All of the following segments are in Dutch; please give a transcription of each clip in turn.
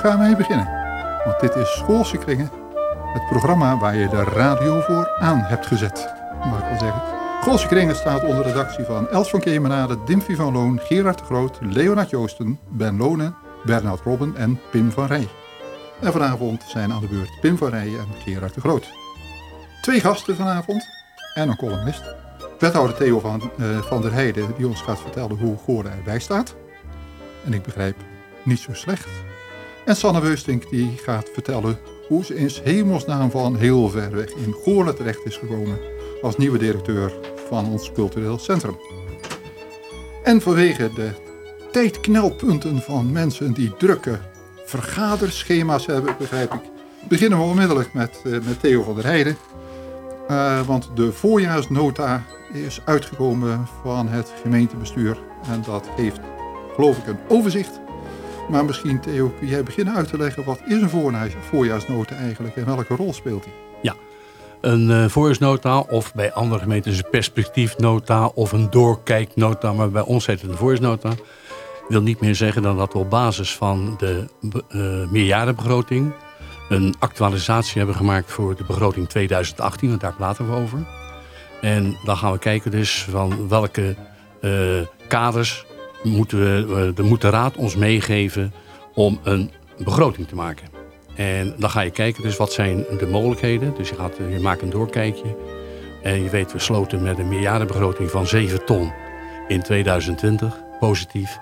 Gaan wij beginnen. Want dit is Schoolse Kringen, het programma waar je de radio voor aan hebt gezet. Mag ik wel zeggen. Schoolse Kringen staat onder redactie van Els van Kemenade, Dimfie van Loon, Gerard de Groot, Leonard Joosten, Ben Lonen, Bernard Robben en Pim van Rij. En vanavond zijn aan de beurt Pim van Rij en Gerard de Groot. Twee gasten vanavond en een columnist. Wethouder Theo van, uh, van der Heijden die ons gaat vertellen hoe Goorlen erbij staat. En ik begrijp niet zo slecht. En Sanne Weustink die gaat vertellen hoe ze in hemelsnaam van heel ver weg in Goorlen terecht is gekomen als nieuwe directeur van ons cultureel centrum. En vanwege de tijdknelpunten van mensen die drukke vergaderschema's hebben, begrijp ik, beginnen we onmiddellijk met, uh, met Theo van der Heijden. Uh, want de voorjaarsnota is uitgekomen van het gemeentebestuur en dat heeft geloof ik een overzicht maar misschien, Theo, kun jij beginnen uit te leggen... wat is een voorjaarsnota eigenlijk en welke rol speelt die? Ja, een uh, voorjaarsnota of bij andere gemeenten een perspectiefnota... of een doorkijknota, maar bij ons heet het een voorjaarsnota... wil niet meer zeggen dan dat we op basis van de uh, meerjarenbegroting... een actualisatie hebben gemaakt voor de begroting 2018, want daar praten we over. En dan gaan we kijken dus van welke uh, kaders moeten we, de moet de raad ons meegeven om een begroting te maken. En dan ga je kijken, dus wat zijn de mogelijkheden. Dus je, gaat, je maakt een doorkijkje. En je weet, we sloten met een meerjarenbegroting van 7 ton in 2020, positief.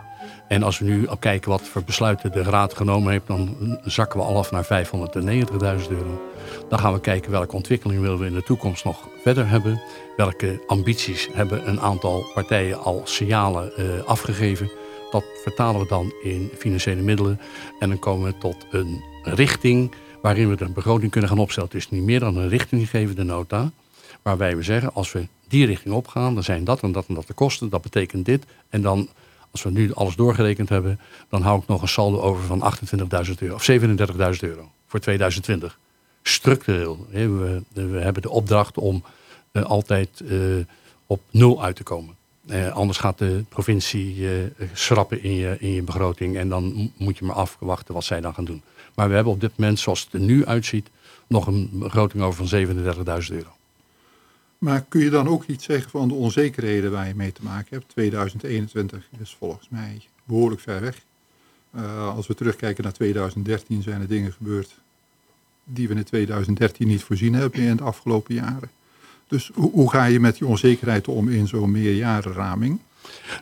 En als we nu al kijken wat voor besluiten de raad genomen heeft... dan zakken we al af naar 590.000 euro. Dan gaan we kijken welke ontwikkeling willen we in de toekomst nog verder hebben. Welke ambities hebben een aantal partijen al signalen uh, afgegeven. Dat vertalen we dan in financiële middelen. En dan komen we tot een richting waarin we de begroting kunnen gaan opstellen. Het is niet meer dan een richtinggevende nota. Waarbij we zeggen, als we die richting opgaan, dan zijn dat en dat en dat de kosten. Dat betekent dit. En dan, als we nu alles doorgerekend hebben, dan hou ik nog een saldo over van 28.000 euro. Of 37.000 euro voor 2020 structureel. We, we, hebben de opdracht om uh, altijd uh, op nul uit te komen. Uh, anders gaat de provincie schrappen in je, in je begroting en dan moet je maar afwachten wat zij dan gaan doen. Maar we hebben op dit moment, zoals het er nu uitziet, nog een begroting over van 37.000 euro. Maar kun je dan ook iets zeggen van de onzekerheden waar je mee te maken hebt? 2021 is volgens mij behoorlijk ver weg. Uh, als we terugkijken naar 2013 zijn er dingen gebeurd die we in 2013 niet voorzien hebben in de afgelopen jaren. Dus hoe, hoe ga je met die onzekerheid om in zo'n meerjarenraming?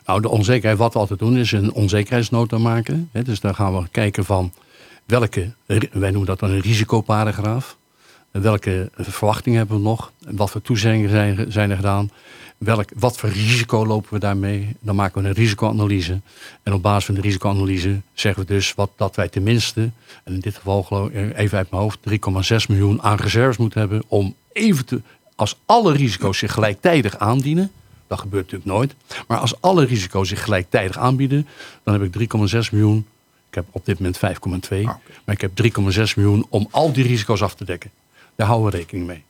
Nou, de onzekerheid, wat we altijd doen, is een onzekerheidsnota maken. Dus dan gaan we kijken van welke, wij noemen dat dan een risicoparagraaf. Welke verwachtingen hebben we nog? Wat voor toezeggingen zijn, zijn er gedaan? welk, wat voor risico lopen we daarmee? Dan maken we een risicoanalyse. En op basis van de risicoanalyse zeggen we dus wat, dat wij tenminste, en in dit geval geloof even uit mijn hoofd, 3,6 miljoen aan reserves moeten hebben om even te, als alle risico's zich gelijktijdig aandienen, dat gebeurt natuurlijk nooit, maar als alle risico's zich gelijktijdig aanbieden, dan heb ik 3,6 miljoen. Ik heb op dit moment 5,2, ah, maar ik heb 3,6 miljoen om al die risico's af te dekken. Daar houden we rekening mee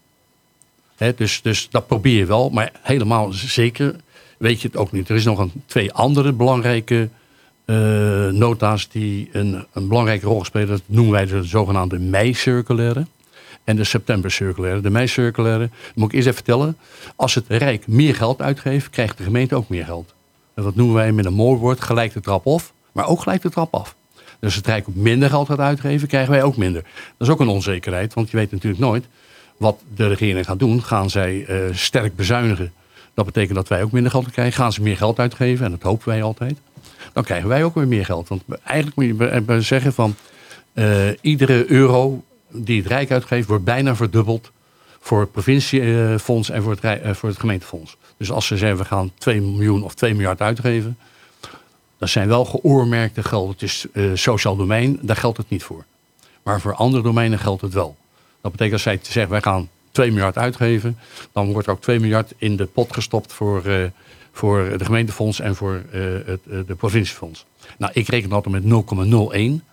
dus, dus dat probeer je wel, maar helemaal zeker weet je het ook niet. Er is nog een, twee andere belangrijke uh, nota's die een, een belangrijke rol spelen. Dat noemen wij de zogenaamde mei-circulaire en de september-circulaire. De mei-circulaire, moet ik eerst even vertellen. Als het Rijk meer geld uitgeeft, krijgt de gemeente ook meer geld. En dat noemen wij met een mooi woord gelijk de trap af, maar ook gelijk de trap af. Dus als het Rijk minder geld gaat uitgeven, krijgen wij ook minder. Dat is ook een onzekerheid, want je weet natuurlijk nooit wat de regering gaat doen, gaan zij uh, sterk bezuinigen. Dat betekent dat wij ook minder geld krijgen. Gaan ze meer geld uitgeven, en dat hopen wij altijd. Dan krijgen wij ook weer meer geld. Want eigenlijk moet je zeggen van... Uh, iedere euro die het Rijk uitgeeft, wordt bijna verdubbeld voor het provinciefonds en voor het, voor het gemeentefonds. Dus als ze zeggen we gaan 2 miljoen of 2 miljard uitgeven, dat zijn wel geoormerkte geld. Het is uh, sociaal domein, daar geldt het niet voor. Maar voor andere domeinen geldt het wel. Dat betekent als zij zeggen, wij gaan 2 miljard uitgeven, dan wordt er ook 2 miljard in de pot gestopt voor, uh, voor de gemeentefonds en voor uh, het, de provinciefonds. Nou, ik reken altijd met 0,01.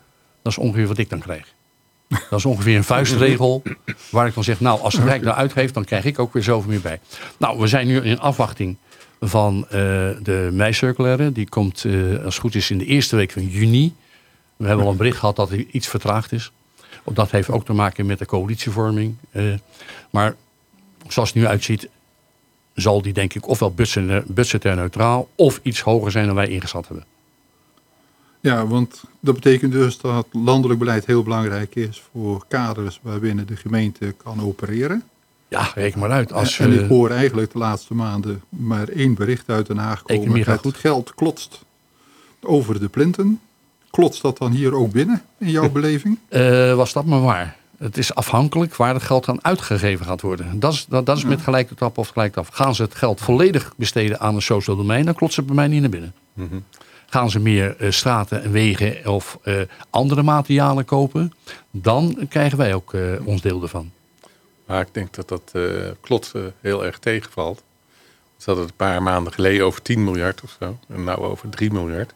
Dat is ongeveer wat ik dan krijg. Dat is ongeveer een vuistregel waar ik dan zeg, nou, als het Rijk nou uitgeeft, dan krijg ik ook weer zoveel meer bij. Nou, we zijn nu in afwachting van de mei-circulaire. Die komt, als het goed is, in de eerste week van juni We hebben al een bericht gehad dat hij iets vertraagd is. Dat heeft ook te maken met de coalitievorming. Uh, maar zoals het nu uitziet, zal die denk ik ofwel budgetair neutraal of iets hoger zijn dan wij ingeschat hebben. Ja, want dat betekent dus dat landelijk beleid heel belangrijk is voor kaders waarbinnen de gemeente kan opereren. Ja, reken maar uit. Als, en, en ik hoor eigenlijk de laatste maanden maar één bericht uit Den Haag komen. Het goed. geld klotst over de plinten. Klotst dat dan hier ook binnen in jouw beleving? Uh, was dat maar waar. Het is afhankelijk waar het geld dan uitgegeven gaat worden. Dat is, dat, dat is met gelijke trap of gelijk af. Gaan ze het geld volledig besteden aan een social domein, dan klotst het bij mij niet naar binnen. Mm Gaan ze meer uh, straten en wegen of uh, andere materialen kopen, dan krijgen wij ook ons deel ervan. Maar ik denk dat dat klotsen heel erg tegenvalt. We hadden het een paar maanden geleden over 10 miljard of zo. En nu over 3 miljard.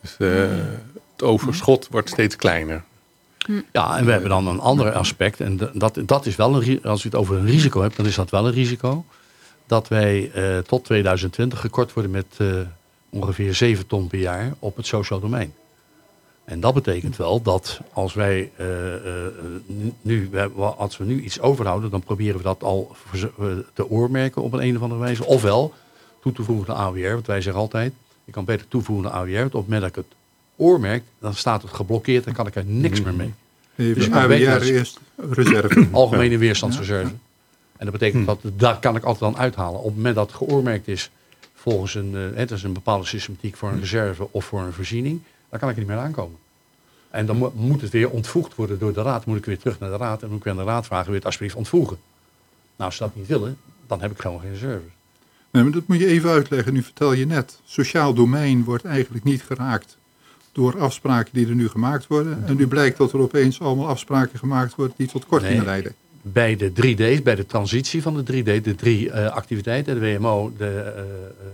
Dus het overschot wordt steeds kleiner. Ja, en we hebben dan een ander aspect. En dat, dat is wel een, als je het over een risico hebt, dan is dat wel een risico. Dat wij uh, tot 2020 gekort worden met uh, ongeveer 7 ton per jaar op het sociaal domein. En dat betekent wel dat als wij uh, nu, als we nu iets overhouden, dan proberen we dat al te oormerken op een, een of andere wijze. Ofwel toe te voegen aan AWR, want wij zeggen altijd, je kan beter toevoegen aan AWR. Op het moment dat ik het oormerk, dan staat het geblokkeerd en kan ik er niks meer mee. Even dus AWR eerst reserve. Algemene weerstandsreserve. En dat betekent hm. dat daar kan ik altijd dan uithalen. Op het moment dat het geoormerkt is volgens een, het is een bepaalde systematiek voor een hm. reserve of voor een voorziening, dan kan ik er niet meer aankomen. En dan moet het weer ontvoegd worden door de raad. Moet ik weer terug naar de raad en moet ik weer aan de raad vragen, wil je het alsjeblieft ontvoegen? Nou, als ze dat niet willen, dan heb ik gewoon geen reserve. Nee, maar dat moet je even uitleggen. Nu vertel je net, sociaal domein wordt eigenlijk niet geraakt door afspraken die er nu gemaakt worden. En nu blijkt dat er opeens allemaal afspraken gemaakt worden die tot kortingen leiden. Bij de 3D's, bij de transitie van de 3D, de drie uh, activiteiten, de WMO, de uh, uh,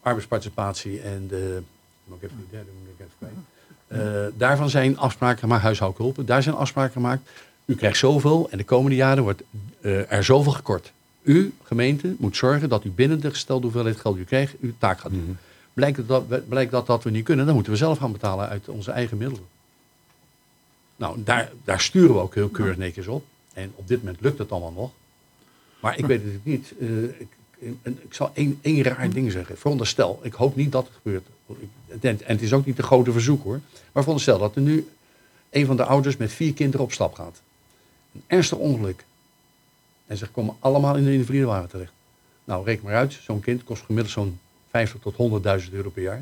arbeidsparticipatie en de... Mag ik even die derde, moet ik even kijken. Daarvan zijn afspraken gemaakt, huishoudelijke hulpen, daar zijn afspraken gemaakt. U krijgt zoveel en de komende jaren wordt er zoveel gekort. U, gemeente, moet zorgen dat u binnen de gestelde hoeveelheid geld u krijgt, uw taak gaat doen. Mm -hmm. Blijkt dat, blijkt dat dat we niet kunnen, dan moeten we zelf gaan betalen uit onze eigen middelen. Nou, daar, daar sturen we ook heel keurig netjes op. En op dit moment lukt het allemaal nog. Maar ik weet het niet. Uh, ik, ik, zal één, één raar ding zeggen. Veronderstel, ik hoop niet dat het gebeurt. En het is ook niet de grote verzoek hoor. Maar veronderstel dat er nu een van de ouders met vier kinderen op stap gaat. Een ernstig ongeluk. En ze komen allemaal in de invalidewagen terecht. Nou, reken maar uit. Zo'n kind kost gemiddeld zo'n 50 tot 100.000 euro per jaar.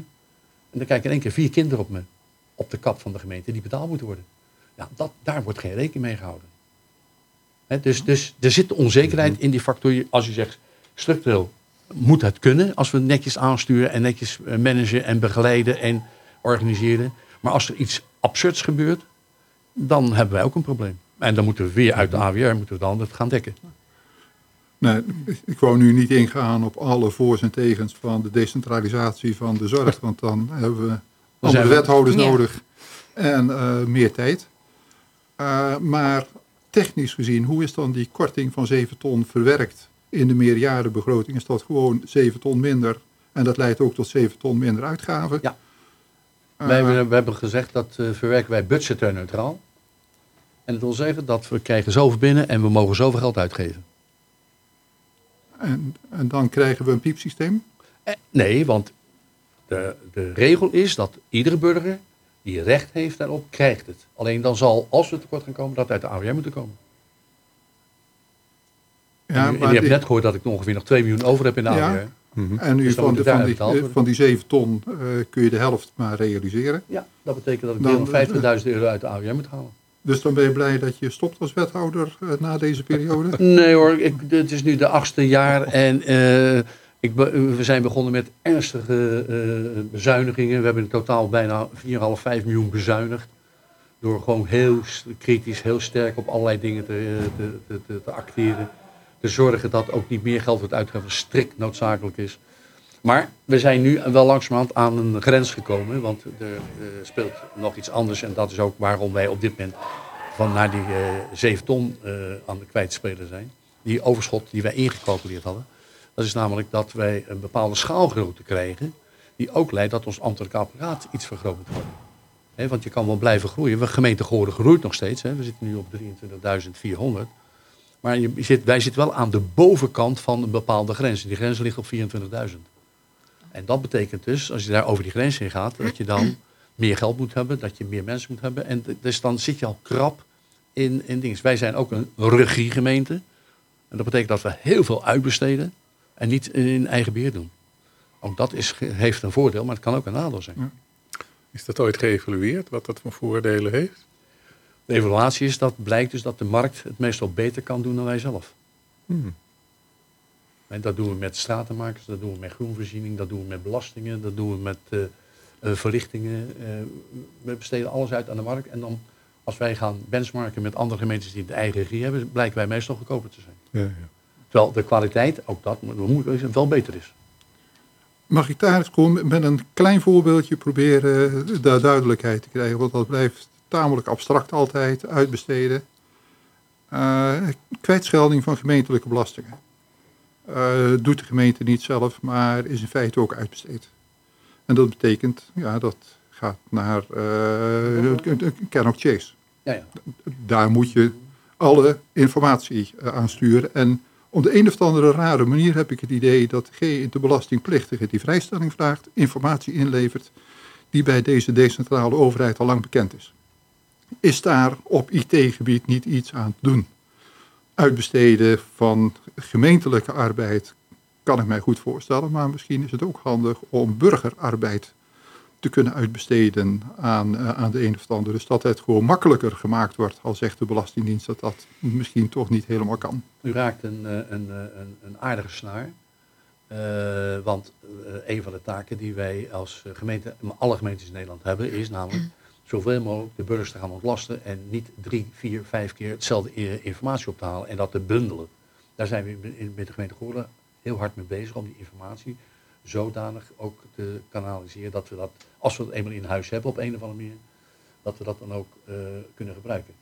En dan kijken in één keer vier kinderen op me, op de kap van de gemeente, die betaald moeten worden. Ja, dat, daar wordt geen rekening mee gehouden. dus, dus er zit onzekerheid in die factor. Als je zegt, structureel moet het kunnen, als we netjes aansturen en netjes eh, managen en begeleiden en organiseren. Maar als er iets absurds gebeurt, dan hebben wij ook een probleem. En dan moeten we weer uit de AWR moeten we dan het gaan dekken. Nee, ik wou nu niet ingaan op alle voor's en tegens van de decentralisatie van de zorg. Want dan hebben we andere wethouders nodig en uh, meer tijd. Uh, maar technisch gezien, hoe is dan die korting van 7 ton verwerkt in de meerjarenbegroting? Is dat gewoon 7 ton minder en dat leidt ook tot 7 ton minder uitgaven? Ja. Uh, wij, hebben, we hebben gezegd dat verwerken wij budgetair neutraal. En dat wil zeggen dat we krijgen zoveel binnen en we mogen zoveel geld uitgeven. En, en dan krijgen we een piepsysteem? Eh, nee, want de, de regel is dat iedere burger die recht heeft daarop, krijgt het. Alleen dan zal, als we tekort gaan komen, dat uit de AWM moeten komen. Ja, en, je hebt net gehoord dat ik ongeveer nog 2 miljoen over heb in de ja, AWM. Mhm. En nu dus van, de, van, die, van die 7 ton uh, kun je de helft maar realiseren. Ja, dat betekent dat ik 50.000 euro uit de AWM moet halen. Dus dan ben je blij dat je stopt als wethouder uh, na deze periode? Nee hoor, ik, het is nu de achtste jaar en uh, ik, we zijn begonnen met ernstige uh, bezuinigingen. We hebben in totaal bijna 4,5, 5 miljoen bezuinigd. Door gewoon heel kritisch, heel sterk op allerlei dingen te, te, te, te acteren. Te zorgen dat ook niet meer geld wordt uitgegeven strikt noodzakelijk is. Maar we zijn nu wel langzamerhand aan een grens gekomen, want er speelt nog iets anders. En dat is ook waarom wij op dit moment van naar die uh, 7 ton uh, aan de kwijtspelen zijn. Die overschot die wij ingecalculeerd hadden. Dat is namelijk dat wij een bepaalde schaalgrootte krijgen, die ook leidt dat ons ambtelijk apparaat iets vergroot wordt. Want je kan wel blijven groeien. De gemeente Goorden groeit nog steeds. We zitten nu op 23.400. Maar je zit, wij zitten wel aan de bovenkant van een bepaalde grens. Die grens ligt op 24.000. En dat betekent dus, als je daar over die grens heen gaat, dat je dan meer geld moet hebben, dat je meer mensen moet hebben. En dus dan zit je al krap in, in dingen. Wij zijn ook een regiegemeente. En dat betekent dat we heel veel uitbesteden en niet in eigen beheer doen. Ook dat is, heeft een voordeel, maar het kan ook een nadeel zijn. Is dat ooit geëvalueerd, wat dat voor voordelen heeft? De evaluatie is dat blijkt dus dat de markt het meestal beter kan doen dan wij zelf. Hmm. En dat doen we met stratenmakers, dat doen we met groenvoorziening, dat doen we met belastingen, dat doen we met uh, uh, verlichtingen. Uh, we besteden alles uit aan de markt. En dan, als wij gaan benchmarken met andere gemeentes die de eigen regie hebben, blijken wij meestal goedkoper te zijn. Ja, ja. Terwijl de kwaliteit, ook dat, wel beter is. Mag ik daar eens gewoon met een klein voorbeeldje proberen de duidelijkheid te krijgen? Want dat blijft tamelijk abstract altijd, uitbesteden. Uh, kwijtschelding van gemeentelijke belastingen. Uh, doet de gemeente niet zelf, maar is in feite ook uitbesteed. En dat betekent, ja, dat gaat naar uh, Chase. Ja, ja. Daar moet je alle informatie aan sturen. En op de een of andere rare manier heb ik het idee dat de belastingplichtige die vrijstelling vraagt, informatie inlevert die bij deze decentrale overheid al lang bekend is. Is daar op IT-gebied niet iets aan te doen? Uitbesteden van gemeentelijke arbeid kan ik mij goed voorstellen, maar misschien is het ook handig om burgerarbeid te kunnen uitbesteden aan, uh, aan de een of andere. Dus dat het gewoon makkelijker gemaakt wordt, al zegt de Belastingdienst dat dat misschien toch niet helemaal kan. U raakt een, een, een, een aardige snaar. Want een van de taken die wij als gemeente, alle gemeentes in Nederland hebben, is namelijk zoveel mogelijk de burgers te gaan ontlasten en niet drie, vier, vijf keer hetzelfde informatie op te halen en dat te bundelen. Daar zijn we met de gemeente Goorlen heel hard mee bezig om die informatie zodanig ook te kanaliseren dat we dat, als we het eenmaal in huis hebben op een of andere manier, dat we dat dan ook uh, kunnen gebruiken.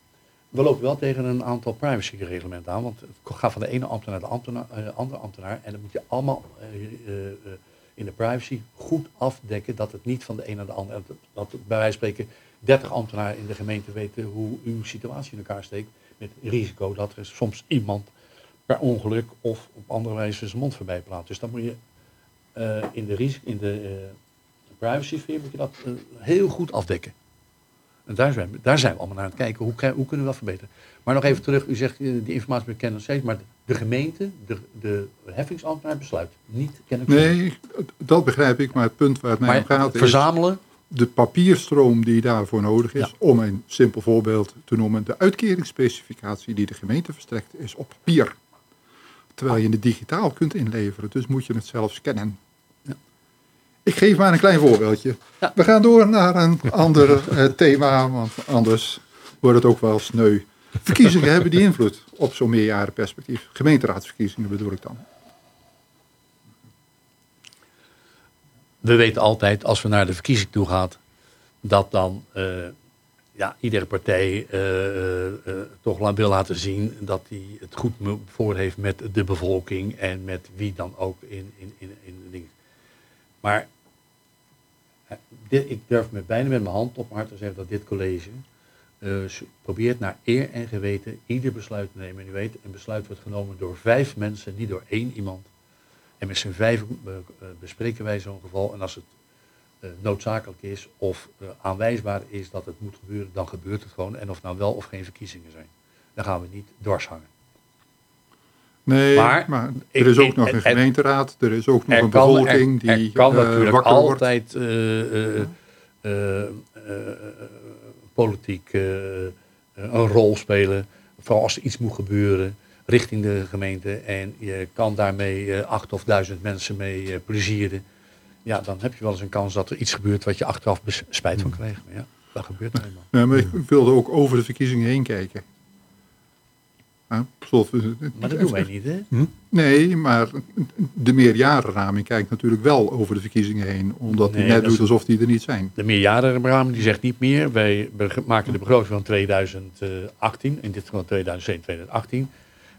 We lopen wel tegen een aantal privacyreglementen aan, want het gaat van de ene ambtenaar naar de uh, andere ambtenaar en dan moet je allemaal uh, in de privacy goed afdekken dat het niet van de ene naar de andere, dat, dat bij wijze van spreken 30 ambtenaren in de gemeente weten hoe uw situatie in elkaar steekt, met risico dat er soms iemand per ongeluk of op andere wijze zijn mond voorbij praat. Dus dan moet je uh, in de, in de uh, privacysfeer moet je dat uh, heel goed afdekken. En daar zijn, we, daar zijn we allemaal naar aan het kijken. Hoe, hoe kunnen we dat verbeteren? Maar nog even terug, u zegt die informatie bekend nog steeds, maar de gemeente, de, de heffingsambtenaar besluit. Niet kennen. Nee, dat begrijp ik, maar het punt waar het mij om gaat is... Verzamelen? De papierstroom die daarvoor nodig is, ja. om een simpel voorbeeld te noemen. De uitkeringsspecificatie die de gemeente verstrekt is op papier. Terwijl je het digitaal kunt inleveren, dus moet je het zelf scannen. Ik geef maar een klein voorbeeldje. Ja. We gaan door naar een ander uh, thema, want anders wordt het ook wel sneu. Verkiezingen hebben die invloed op zo'n meerjarenperspectief. Gemeenteraadsverkiezingen bedoel ik dan. We weten altijd, als we naar de verkiezing toe gaan, dat dan uh, ja, iedere partij uh, uh, toch wil laten zien dat hij het goed voor heeft met de bevolking en met wie dan ook in, in, in, in de. Maar dit, ik durf met bijna met mijn hand op mijn hart te zeggen dat dit college probeert naar eer en geweten ieder besluit te nemen. En u weet, een besluit wordt genomen door vijf mensen, niet door één iemand. En met z'n vijf uh, bespreken wij zo'n geval. En als het uh, noodzakelijk is of aanwijsbaar is dat het moet gebeuren, dan gebeurt het gewoon. En of nou wel of geen verkiezingen zijn. Dan gaan we niet dwars hangen. Nee, maar, maar er is ook nog een gemeenteraad, er is ook nog een bevolking er, er, die kan uh, natuurlijk altijd uh, uh, politiek een rol spelen. Vooral als er iets moet gebeuren richting de gemeente. En je kan daarmee acht of duizend mensen mee plezieren. Ja, dan heb je wel eens een kans dat er iets gebeurt wat je achteraf spijt van krijgt. Maar ja, dat gebeurt nou eenmaal. Ja, maar ik wilde ook over de verkiezingen heen kijken. Ja, maar dat doen wij niet, hè? Hm? Nee, maar de meerjarenraming kijkt natuurlijk wel over de verkiezingen heen. Omdat hij Nee, net doet alsof die er niet zijn. De meerjarenraming die zegt niet meer. Wij maken de begroting van 2018, in dit geval 2007, 2018.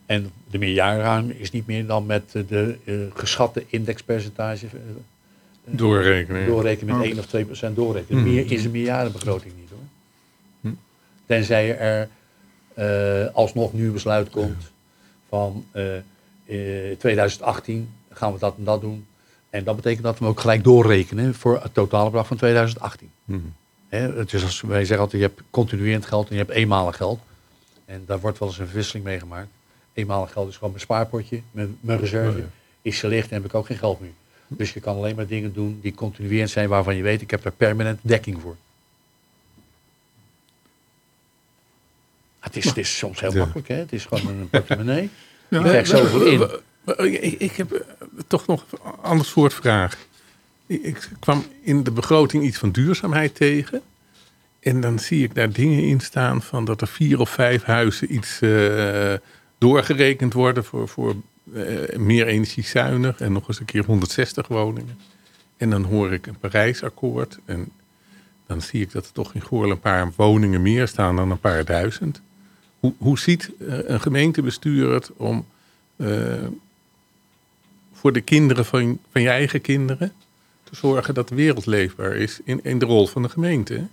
En de meerjarenraming is niet meer dan met de eh, geschatte indexpercentage eh, Doorrekenen. doorrekenen met Oh. 1 of 2 procent doorrekenen. Hmm. Meer is een meerjarenbegroting niet hoor. Tenzij er uh, alsnog nu besluit komt van uh, 2018 gaan we dat en dat doen. En dat betekent dat we ook gelijk doorrekenen voor het totale bedrag van 2018. Mm het is als wij zeggen altijd, je hebt continuerend geld en je hebt eenmalig geld. En daar wordt wel eens een verwisseling mee gemaakt. Eenmalig geld is gewoon mijn spaarpotje, mijn, mijn reserve. Is gelicht en heb ik ook geen geld meer. Dus je kan alleen maar dingen doen die continuerend zijn waarvan je weet, ik heb er permanent dekking voor. Het is, het is soms heel makkelijk, hè? Het is gewoon een portemonnee. Ja. Je krijgt zoveel in. Ik, ik heb eh, toch nog een ander soort vraag. Ik kwam in de begroting iets van duurzaamheid tegen. En dan zie ik daar dingen in staan van dat er vier of vijf huizen iets uh, doorgerekend worden voor, voor uh, meer energiezuinig. En nog eens een keer 160 woningen. En dan hoor ik een Parijsakkoord. En dan zie ik dat er toch in Goorl een paar woningen meer staan dan een paar duizend. Hoe, hoe ziet een gemeentebestuur het om voor de kinderen van, van je eigen kinderen te zorgen dat de wereld leefbaar is in, in de rol van de gemeente.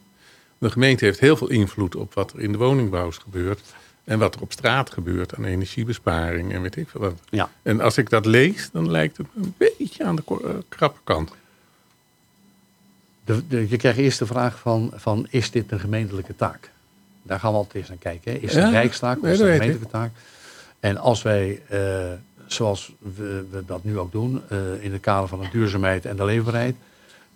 De gemeente heeft heel veel invloed op wat er in de woningbouw gebeurt. En wat er op straat gebeurt aan energiebesparing en weet ik veel wat. Ja. En als ik dat lees, dan lijkt het een beetje aan de uh, krappe kant. De, de, je krijgt eerst de vraag van, van, is dit een gemeentelijke taak? Daar gaan we altijd eens naar kijken. Hè? Is het een rijkstaak of is het een gemeentelijke taak? En als wij uh, zoals we, we, dat nu ook doen, uh, in het kader van de duurzaamheid en de leefbaarheid,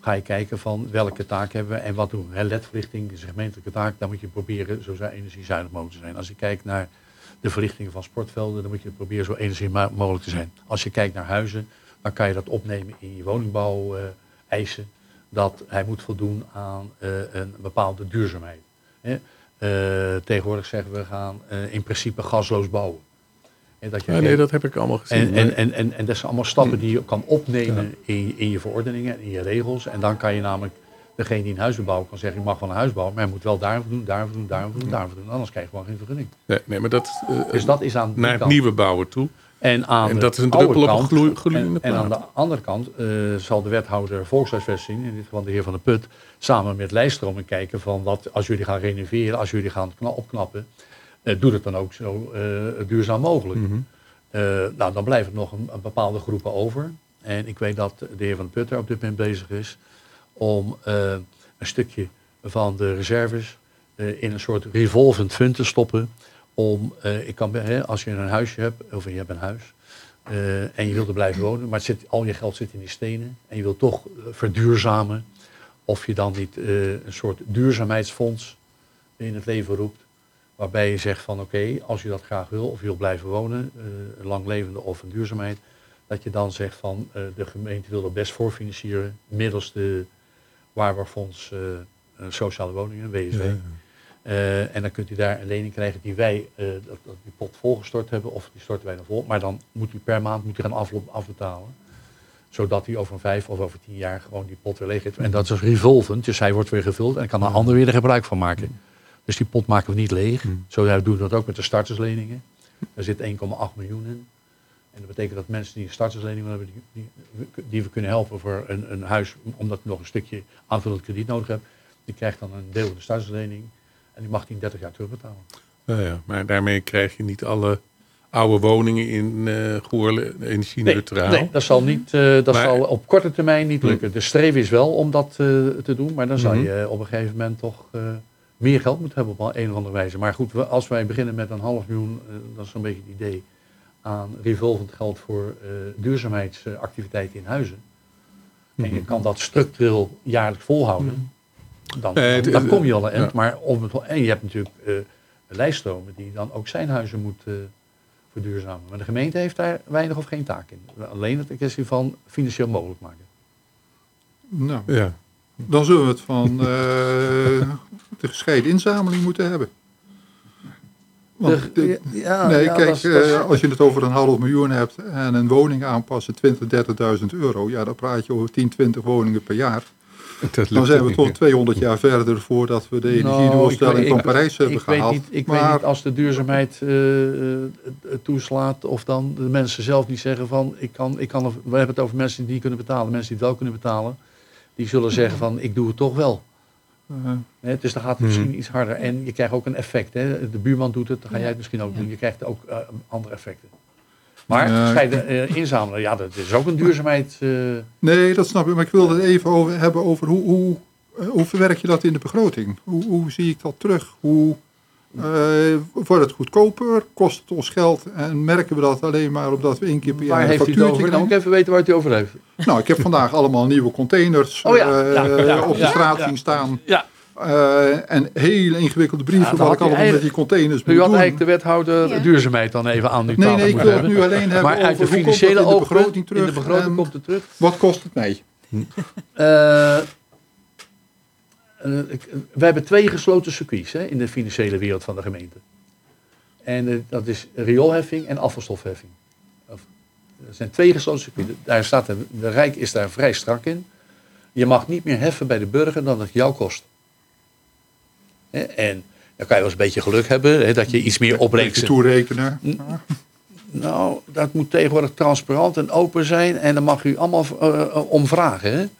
ga je kijken van welke taak hebben we en wat doen we. ledverlichting is een gemeentelijke taak, dan moet je proberen zo energiezuinig mogelijk te zijn. Als je kijkt naar de verlichting van sportvelden, dan moet je proberen zo energiezuinig mogelijk te zijn. Als je kijkt naar huizen, dan kan je dat opnemen in je woningbouw uh, eisen, dat hij moet voldoen aan uh, een bepaalde duurzaamheid. Hè? tegenwoordig zeggen we gaan in principe gasloos bouwen. En dat je ja, nee, dat heb ik allemaal gezien. En, en, en, en, en dat zijn allemaal stappen die je kan opnemen in, in je verordeningen en in je regels. En dan kan je namelijk, degene die een huis bouwen kan zeggen, ik mag wel een huis bouwen, maar hij moet wel daarvoor doen, daarvoor doen, daarvoor doen, daarvoor doen. Anders krijg je gewoon geen vergunning. Nee, nee maar dat, uh, dus dat is aan naar het nieuwe bouwen toe. En, aan en dat is een druppel op gloeiende en, en, aan de andere kant uh, zal de wethouder volkshuisvesting, in dit geval de heer Van der Put, samen met Lijststromen kijken van wat als jullie gaan renoveren, als jullie gaan opknappen, doe het dan ook zo duurzaam mogelijk. Mm -hmm. Uh, nou, dan blijven nog een, een, bepaalde groepen over. En ik weet dat de heer Van Putter op dit moment bezig is om een stukje van de reserves in een soort revolvent fund te stoppen. Om, ik kan, hè, als je een huisje hebt, of je hebt een huis, en je wilt er blijven wonen, maar het zit, al je geld zit in die stenen en je wilt toch verduurzamen, of je dan niet een soort duurzaamheidsfonds in het leven roept. Waarbij je zegt van oké, als je dat graag wil of je wil blijven wonen, uh, langlevende of een duurzaamheid, dat je dan zegt van uh, de gemeente wil er best voor financieren middels de Waarborgfonds uh, Sociale Woningen, WSW. Ja. en dan kunt u daar een lening krijgen die wij, dat, dat, die pot volgestort hebben of die storten wij dan vol. Maar dan moet u per maand moet u gaan af, afbetalen. Zodat u over vijf of over tien jaar gewoon die pot weer leeg heeft. En dat is revolvent, dus hij wordt weer gevuld en kan een ander weer er gebruik van maken. Dus die pot maken we niet leeg. Mm. Zo doen we dat ook met de startersleningen. Daar zit 1,8 miljoen in. En dat betekent dat mensen die een starterslening hebben, die, die, die, we kunnen helpen voor een, een huis, omdat je nog een stukje aanvullend krediet nodig hebt, die krijgt dan een deel van de starterslening en die mag die in 30 jaar terugbetalen. Ja, ja, maar daarmee krijg je niet alle oude woningen in uh, Goorle energie-neutraal. Nee, nee, dat zal, niet, uh, dat zal op korte termijn niet lukken. Mm. De streven is wel om dat uh, te doen, maar dan zal mm-hmm. je op een gegeven moment toch meer geld moet hebben op een of andere wijze. Maar goed, als wij beginnen met een half miljoen, uh, dat is zo'n beetje het idee, aan revolvend geld voor uh, duurzaamheidsactiviteiten in huizen. En je mhm. kan dat structureel jaarlijks volhouden. Mhm. Dan, dan, dan, kom je al een eind. Maar op het, en je hebt natuurlijk uh, lijststromen die dan ook zijn huizen moet verduurzamen. Maar de gemeente heeft daar weinig of geen taak in. Alleen het kwestie van financieel mogelijk maken. Nou, ja. Dan zullen we het van de gescheiden inzameling moeten hebben. Want, ja, nee, kijk, eh, als je het over een half miljoen hebt en een woning aanpassen 20, 30.000 euro, ja, dan praat je over 10, 20 woningen per jaar. Dan zijn we tot 200 jaar verder voordat we de nou, energiedoelstelling van Parijs hebben ik gehaald. Weet niet, ik weet niet als de duurzaamheid uh, toeslaat of dan de mensen zelf niet zeggen van, ik kan, ik kan, we hebben het over mensen die niet kunnen betalen, mensen die het wel kunnen betalen, die zullen zeggen van, ik doe het toch wel. Eh, Hè, dus dan gaat het misschien iets harder. En je krijgt ook een effect. Hè. De buurman doet het, dan ga jij het misschien ook doen. Je krijgt ook eh, andere effecten. Maar scheiden eh, inzamelen, ja, dat is ook een duurzaamheid. eh, nee, dat snap ik. Maar ik wilde het even over, hebben over hoe, hoe, hoe verwerk je dat in de begroting? Hoe, hoe zie ik dat terug? Hoe wordt het goedkoper? Kost het ons geld? En merken we dat alleen maar omdat we één keer per jaar waar een heeft u factuurtje? Dan moet krijgen? ik even weten waar u het over heeft. Nou, ik heb vandaag allemaal nieuwe containers Oh ja, eh, ja, ja, op de ja, straat ja. zien staan. Ja, Eh, en hele ingewikkelde brieven Ja, wat had ik u allemaal met die containers u moet had doen. eigenlijk de wethouder Ja. duurzaamheid dan even aan uw Nee, nee, ik wil het nu alleen hebben Maar uit de over hoe komt financiële dat in de begroting in de terug begroting komt het terug. wat kost het mij? Eh, eh, ik- we hebben twee gesloten circuits hè, in de financiële wereld van de gemeente. En eh, dat is rioolheffing en afvalstofheffing. Of, Er zijn twee gesloten circuits. Daar staat de, de Rijk is daar vrij strak in. Je mag niet meer heffen bij de burger dan het jou kost. Hè, En dan kan je wel eens een beetje geluk hebben hè, dat je iets meer opbrengt. Toerekenen. Nou, dat moet tegenwoordig transparant en open zijn. En dan mag u allemaal eh, eh, om vragen.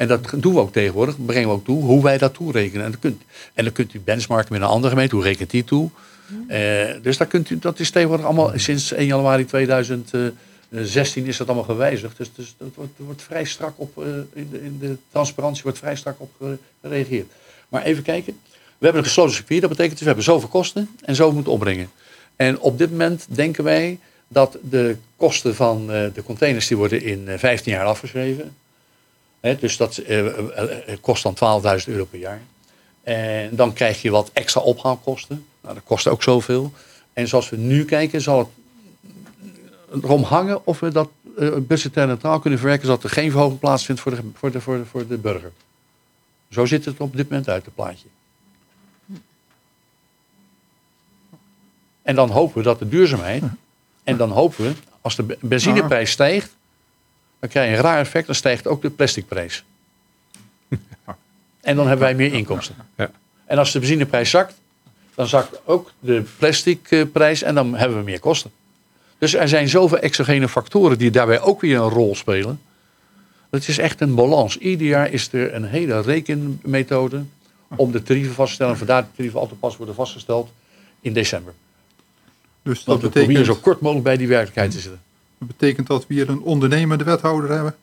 En dat doen we ook tegenwoordig. Brengen we ook toe hoe wij dat toerekenen. En dan kunt, en dan kunt u benchmarken met een andere gemeente. Hoe rekent die toe? Eh, dus daar kunt u, dat is tegenwoordig allemaal sinds 1 januari 2016 is dat allemaal gewijzigd. Dus, dus dat wordt, wordt vrij strak op, eh, in, de, in de transparantie wordt vrij strak op eh, gereageerd. Maar even kijken. We hebben een gesloten circuit. Dat betekent dus we hebben zoveel kosten en zo moeten opbrengen. En op dit moment denken wij dat de kosten van eh, de containers die worden in eh, 15 jaar afgeschreven. Dus dat eh, eh, eh, kost dan 12.000 euro per jaar. En dan krijg je wat extra ophaalkosten. Nou, dat kost ook zoveel. En zoals we nu kijken, zal het erom hangen of we dat uh, budgetair neutraal kunnen verwerken, zodat er geen verhoging plaatsvindt voor de, voor, de, voor, de, voor de burger. Zo ziet het op dit moment uit, het plaatje. En dan hopen we dat de duurzaamheid. En dan hopen we, als de benzineprijs stijgt, dan krijg je een raar effect, dan stijgt ook de plasticprijs. En dan hebben wij meer inkomsten. Ja. En als de benzineprijs zakt, dan zakt ook de plasticprijs en dan hebben we meer kosten. Dus er zijn zoveel exogene factoren die daarbij ook weer een rol spelen. Het is echt een balans. Ieder jaar is er een hele rekenmethode om de tarieven vast te stellen. En vandaar dat de tarieven altijd pas worden vastgesteld in december. Dus dat Want we proberen betekent, zo kort mogelijk bij die werkelijkheid te zitten. Dat betekent dat we hier een ondernemende wethouder hebben.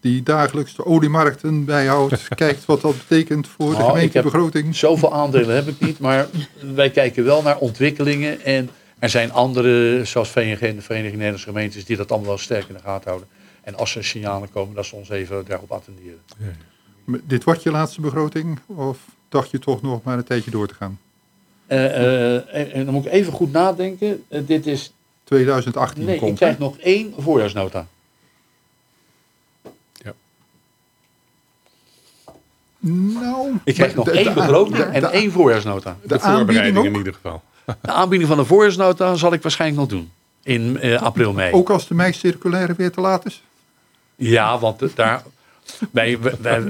Die dagelijks de oliemarkten bijhoudt. kijkt wat dat betekent voor de Nou, gemeentebegroting. Zoveel aandelen heb ik niet, maar wij kijken wel naar ontwikkelingen. En er zijn andere, zoals VNG en de Vereniging Nederlandse Gemeentes, die dat allemaal wel sterk in de gaten houden. En als er signalen komen, dat ze ons even daarop attenderen. Dit wordt je laatste begroting? Of dacht je toch nog maar een tijdje door te gaan? Eh, eh, en, en dan moet ik even goed nadenken. Eh, dit is, 2018 nee, ik komt. krijg nog één voorjaarsnota. Nou, Ik krijg nog één begroting en één voorjaarsnota. De, De, aanbieding voorbereiding ook? in ieder geval. De aanbieding van de voorjaarsnota zal ik waarschijnlijk nog doen. In eh, april, mei. Ook als de mei-circulaire weer te laat is? Ja, want daar, wij, wij, wij,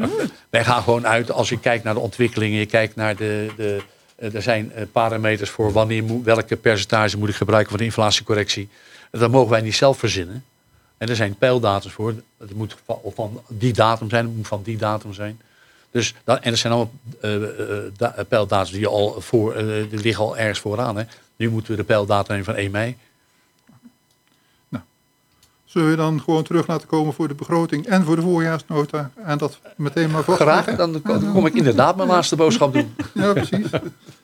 wij gaan gewoon uit, als je kijkt naar de ontwikkelingen, je kijkt naar de, de er zijn eh, parameters voor wanneer welke percentage moet ik gebruiken voor de inflatiecorrectie. Dat mogen wij niet zelf verzinnen. En er zijn pijldatums voor. Het moet van, van die datum zijn, het moet van die datum zijn. Dus en er zijn allemaal eh, eh, da- eh, pijldatums die al voor, eh, liggen al ergens vooraan. Hè. Nu moeten we de pijldatum van 1 mei. Zullen we dan gewoon terug laten komen voor de begroting en voor de voorjaarsnota? En dat meteen maar Graag, vastleggen? dan, dan kom ik inderdaad mijn laatste boodschap doen. Ja, precies.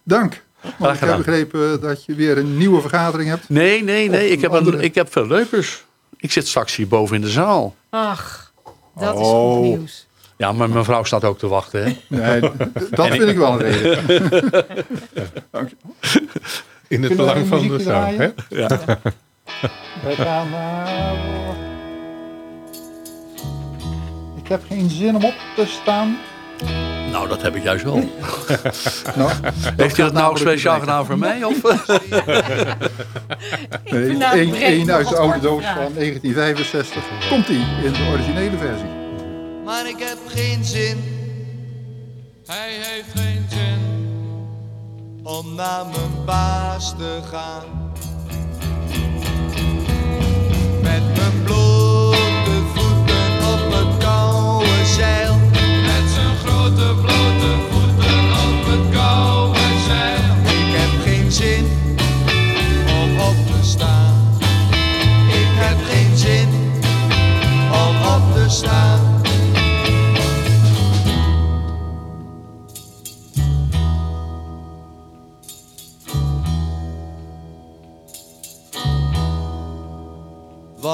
Dank. Want ik heb begrepen dat je weer een nieuwe vergadering hebt. Nee, nee, nee. Ik heb, een, ik heb veel leukers. Ik zit straks hier boven in de zaal. Ach, dat is Oh. goed nieuws. Ja, maar mijn vrouw staat ook te wachten. Hè? Nee, dat vind ik wel een reden. In het belang van de zaak. Hè? Wij gaan... ik heb geen zin om op te staan. Nou, dat heb ik juist wel. Nou, Heeft u dat nou speciaal gedaan voor mij? Of? Nee, één, nog uit de oude doos van 1965. Komt die in de originele versie. maar ik heb geen zin Hij heeft geen zin. om naar mijn baas te gaan. Met mijn blote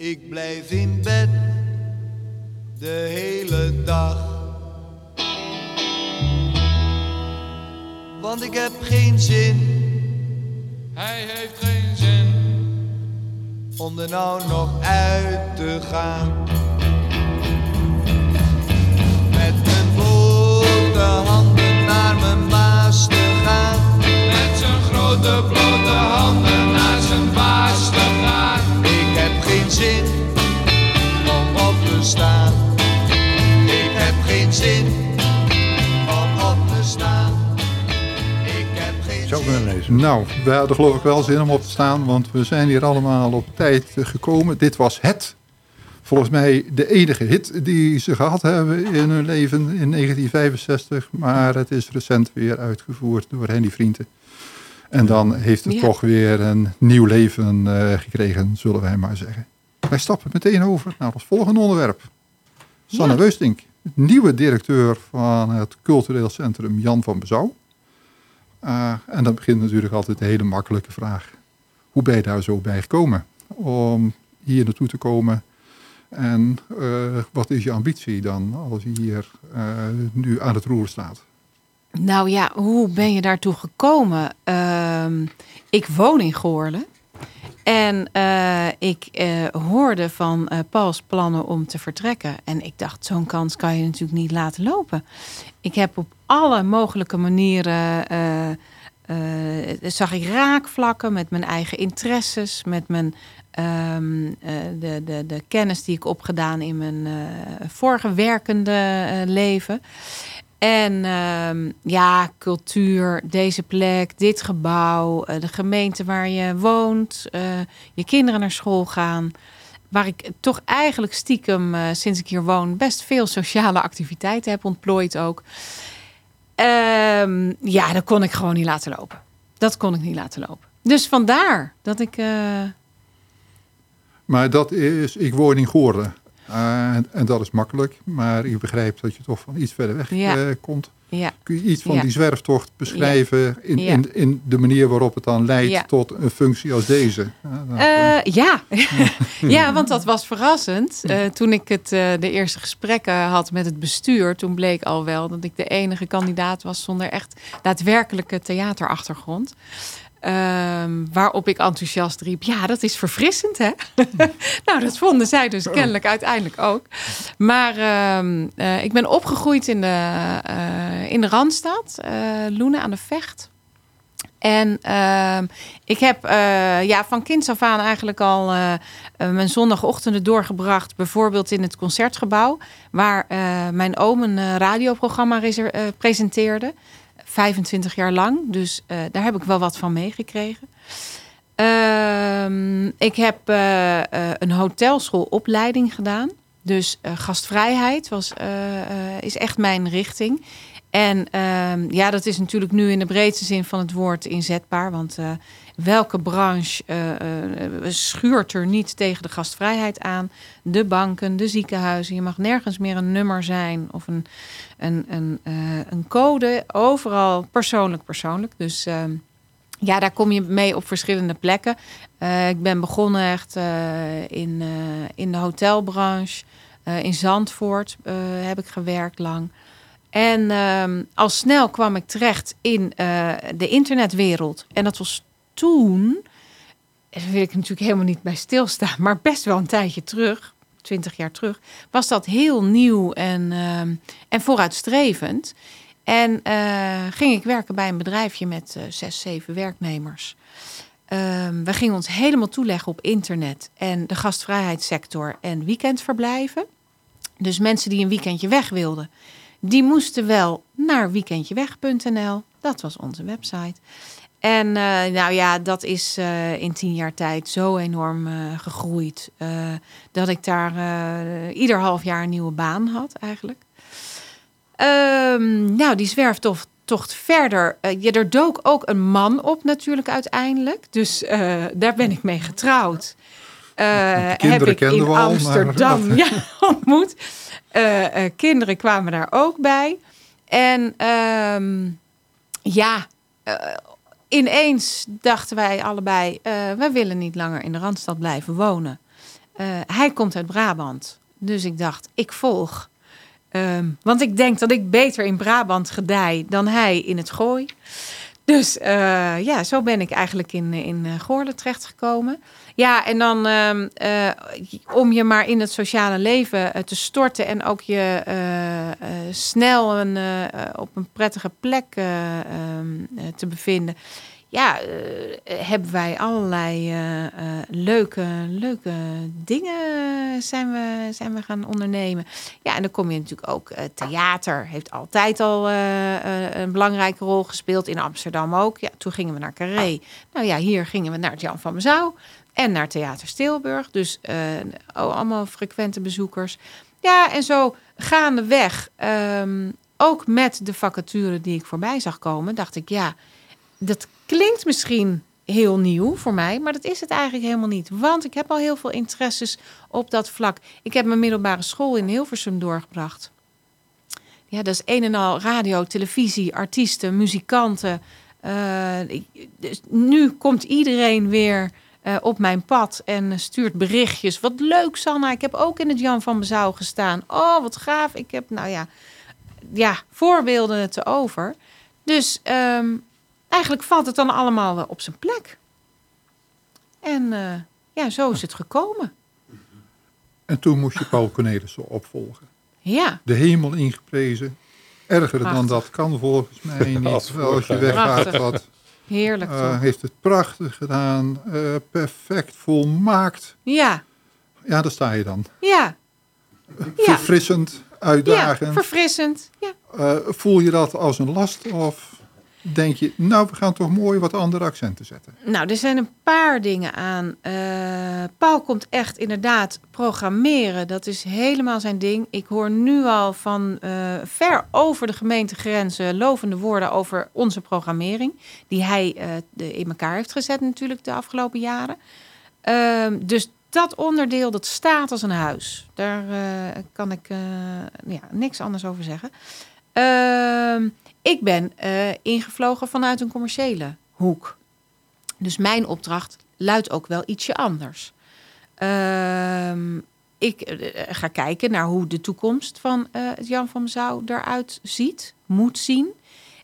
Ik blijf in bed de hele dag. Want ik heb geen zin Hij heeft geen zin, om er nou nog uit te gaan. Met mijn blote handen naar mijn baas te gaan. met zijn grote blote handen naar zijn baas te gaan. Ik heb geen zin om op te staan. Ik heb geen zin om op te staan. Ik heb geen Zou zin. kunnen lezen. Nou, we hadden geloof ik wel zin om op te staan, want we zijn hier allemaal op tijd gekomen. Dit was het, volgens mij de enige hit die ze gehad hebben in hun leven in 1965. Maar het is recent weer uitgevoerd door Henny Vrienden. En dan heeft het Ja. toch weer een nieuw leven eh, gekregen, zullen wij maar zeggen. Wij stappen meteen over naar het volgende onderwerp. Sanne Ja. Weustink, nieuwe directeur van het cultureel centrum Jan van Bezouw. Uh, en dan begint natuurlijk altijd de hele makkelijke vraag. Hoe ben je daar zo bij gekomen om hier naartoe te komen? En uh, wat is je ambitie dan als je hier nu aan het roer staat? Nou ja, hoe ben je daartoe gekomen? Uh, ik woon in Goorlen. En uh, ik uh, hoorde van uh, Pauls plannen om te vertrekken. En ik dacht, zo'n kans kan je natuurlijk niet laten lopen. Ik heb op alle mogelijke manieren... zag ik raakvlakken met mijn eigen interesses... met mijn, um, de, de, de kennis die ik opgedaan in mijn vorige werkende leven... En uh, ja, cultuur, deze plek, dit gebouw, uh, de gemeente waar je woont, uh, je kinderen naar school gaan. Waar ik toch eigenlijk stiekem, uh, sinds ik hier woon, best veel sociale activiteiten heb ontplooid ook. Um, ja, dat kon ik gewoon niet laten lopen. Dat kon ik niet laten lopen. Dus vandaar dat ik. Maar dat is, ik woon in Goorden. Uh, en, en, dat is makkelijk, maar ik begrijp dat je toch van iets verder weg ja. uh, komt. Ja. Kun je iets van ja. die zwerftocht beschrijven in, in, in de manier waarop het dan leidt tot een functie als deze? Uh, ja. ja, want dat was verrassend. Toen ik het, de eerste gesprekken had met het bestuur, toen bleek al wel dat ik de enige kandidaat was zonder echt daadwerkelijke theaterachtergrond. Um, waarop ik enthousiast riep: Ja, dat is verfrissend, hè? nou, dat vonden zij dus kennelijk uiteindelijk ook. Maar uh, uh, ik ben opgegroeid in de, uh, in de Randstad, Loenen aan de Vecht. En uh, ik heb uh, ja, van kinds af aan eigenlijk al uh, mijn zondagochtenden doorgebracht. Bijvoorbeeld in het concertgebouw. Waar mijn oom een radioprogramma presenteerde. 25 jaar lang. Dus uh, daar heb ik wel wat van meegekregen. Uh, ik heb uh, een hotelschoolopleiding gedaan. Dus gastvrijheid was, is echt mijn richting. En uh, ja, dat is natuurlijk nu in de breedste zin van het woord inzetbaar. Want welke branche uh, schuurt er niet tegen de gastvrijheid aan? De banken, de ziekenhuizen. Je mag nergens meer een nummer zijn of een, een, een, een code. Overal persoonlijk, persoonlijk. Dus ja, daar kom je mee op verschillende plekken. Eh, ik ben begonnen echt eh, in, eh, in de hotelbranche. Eh, in Zandvoort eh, heb ik gewerkt lang. En ehm, al snel kwam ik terecht in eh, de internetwereld. En dat was toen, en wil ik natuurlijk helemaal niet bij stilstaan, maar best wel een tijdje terug, 20 jaar terug, was dat heel nieuw en, ehm, en vooruitstrevend. En eh, ging ik werken bij een bedrijfje met eh, zes, zeven werknemers. Ehm, we gingen ons helemaal toeleggen op internet en de gastvrijheidssector en weekendverblijven. Dus mensen die een weekendje weg wilden, die moesten wel naar weekendjeweg.nl. Dat was onze website. En eh, nou ja, dat is eh, in tien jaar tijd zo enorm eh, gegroeid. dat ik daar ieder half jaar een nieuwe baan had eigenlijk. Ehm, nou, die zwerftocht tocht verder. Ja, er dook ook een man op natuurlijk uiteindelijk. Dus daar ben ik mee getrouwd. Heb kinderen ik kenden in we al, maar- Amsterdam ja, ontmoet. Kinderen kwamen daar ook bij. En ehm, ja, ineens dachten wij allebei... eh wij willen niet langer in de Randstad blijven wonen. Eh, hij komt uit Brabant. Dus ik dacht, ik volg. Ehm, want ik denk dat ik beter in Brabant gedij dan hij in het gooi. Dus eh, ja, zo ben ik eigenlijk in, in Goorlen terechtgekomen. Ja, en dan ehm, eh, om je maar in het sociale leven te storten en ook je snel eh, eh, op een prettige plek eh, ehm, eh, te bevinden. Ja, hebben wij allerlei leuke, leuke dingen zijn we, zijn we gaan ondernemen. Ja, en dan kom je natuurlijk ook. theater heeft altijd al een belangrijke rol gespeeld. In Amsterdam ook. Ja, toen gingen we naar Carré. Nou ja, hier gingen we naar het Jan van Mezouw. En naar Theater Stilburg. Dus oh, allemaal frequente bezoekers. Ja, en zo gaandeweg. ehm ook met de vacature die ik voorbij zag komen, dacht ik, ja, dat klinkt misschien heel nieuw voor mij, maar dat is het eigenlijk helemaal niet. Want ik heb al heel veel interesses op dat vlak. Ik heb mijn middelbare school in Hilversum doorgebracht. Ja, dat is een en al radio, televisie, artiesten, muzikanten. Eh, dus nu komt iedereen weer eh, op mijn pad en stuurt berichtjes. Wat leuk, Sanna. Ik heb ook in het Jan van Bezouw gestaan. Oh, wat gaaf. Ik heb, nou ja, ja voorbeelden te over. Dus ehm, eigenlijk valt het dan allemaal wel op zijn plek. En eh, ja, zo is het gekomen. En toen moest je Paul Cornelissen opvolgen. Ja, De hemel ingeprezen. Erger dan dat kan volgens mij niet. Als Als je weggaat, wat, heerlijk toch? heeft het prachtig gedaan. eh, perfect, volmaakt. Ja, Ja, daar sta je dan. ja, ja. Verfrissend, ja, uitdagend. verfrissend. Ja. Eh, voel je dat als een last of denk je, nou, we gaan toch mooi wat andere accenten zetten? Nou, er zijn een paar dingen aan. Eh, Paul komt echt inderdaad programmeren. Dat is helemaal zijn ding. Ik hoor nu al van eh, ver over de gemeentegrenzen lovende woorden over onze programmering. Die hij eh, in elkaar heeft gezet natuurlijk de afgelopen jaren. Ehm, dus dat onderdeel, dat staat als een huis. Daar eh, kan ik eh, ja, niks anders over zeggen. Ehm, ik ben eh, ingevlogen vanuit een commerciële hoek. Dus mijn opdracht luidt ook wel ietsje anders. Ehm, ik eh, ga kijken naar hoe de toekomst van eh, het Jan van Mezouw eruit ziet, moet zien.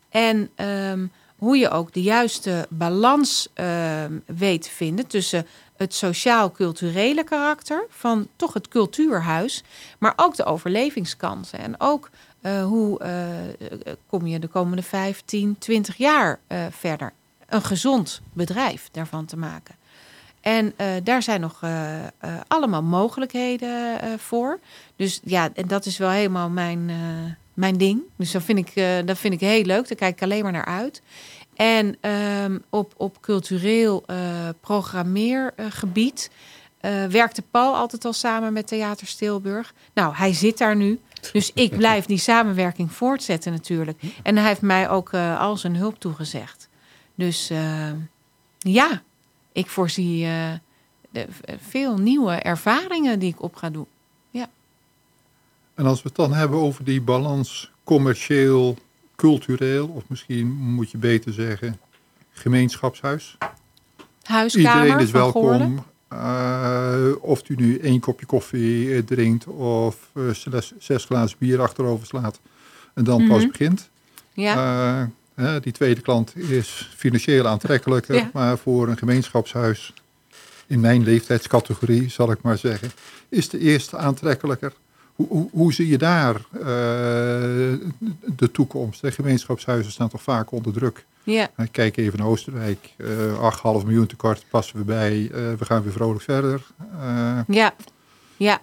En ehm, hoe je ook de juiste balans ehm, weet te vinden tussen het sociaal-culturele karakter van toch het cultuurhuis, maar ook de overlevingskansen. En ook eh, hoe eh, kom je de komende 15, 20 jaar eh, verder een gezond bedrijf daarvan te maken. En daar zijn nog allemaal mogelijkheden voor. Dus ja, en dat is wel helemaal mijn, mijn ding. Dus dat vind, ik, dat vind ik heel leuk. Daar kijk ik alleen maar naar uit. En ehm, op, op cultureel programmeergebied werkte Paul altijd al samen met Theater Stilburg. Nou, hij zit daar nu. Dus ik blijf die samenwerking voortzetten natuurlijk. En hij heeft mij ook eh, al zijn hulp toegezegd. Dus eh, ja, ik voorzie eh, de, veel nieuwe ervaringen die ik op ga doen. En als we het dan hebben over die balans commercieel, cultureel, of misschien moet je beter zeggen gemeenschapshuis. Huiskamer Iedereen is welkom. Eh, of u nu één kopje koffie eh, drinkt of eh, zes, zes glazen bier achterover slaat en dan pas Mhm. begint. Ja, die tweede klant is financieel aantrekkelijker, Ja. maar voor een gemeenschapshuis in mijn leeftijdscategorie, zal ik maar zeggen, is de eerste aantrekkelijker. Hoe, hoe, hoe zie je daar eh, de toekomst? De gemeenschapshuizen staan toch vaak onder druk. ja. Kijk even naar Oostenrijk. eh 8,5 miljoen tekort passen we bij. Eh, we gaan weer vrolijk verder. Ja, ja.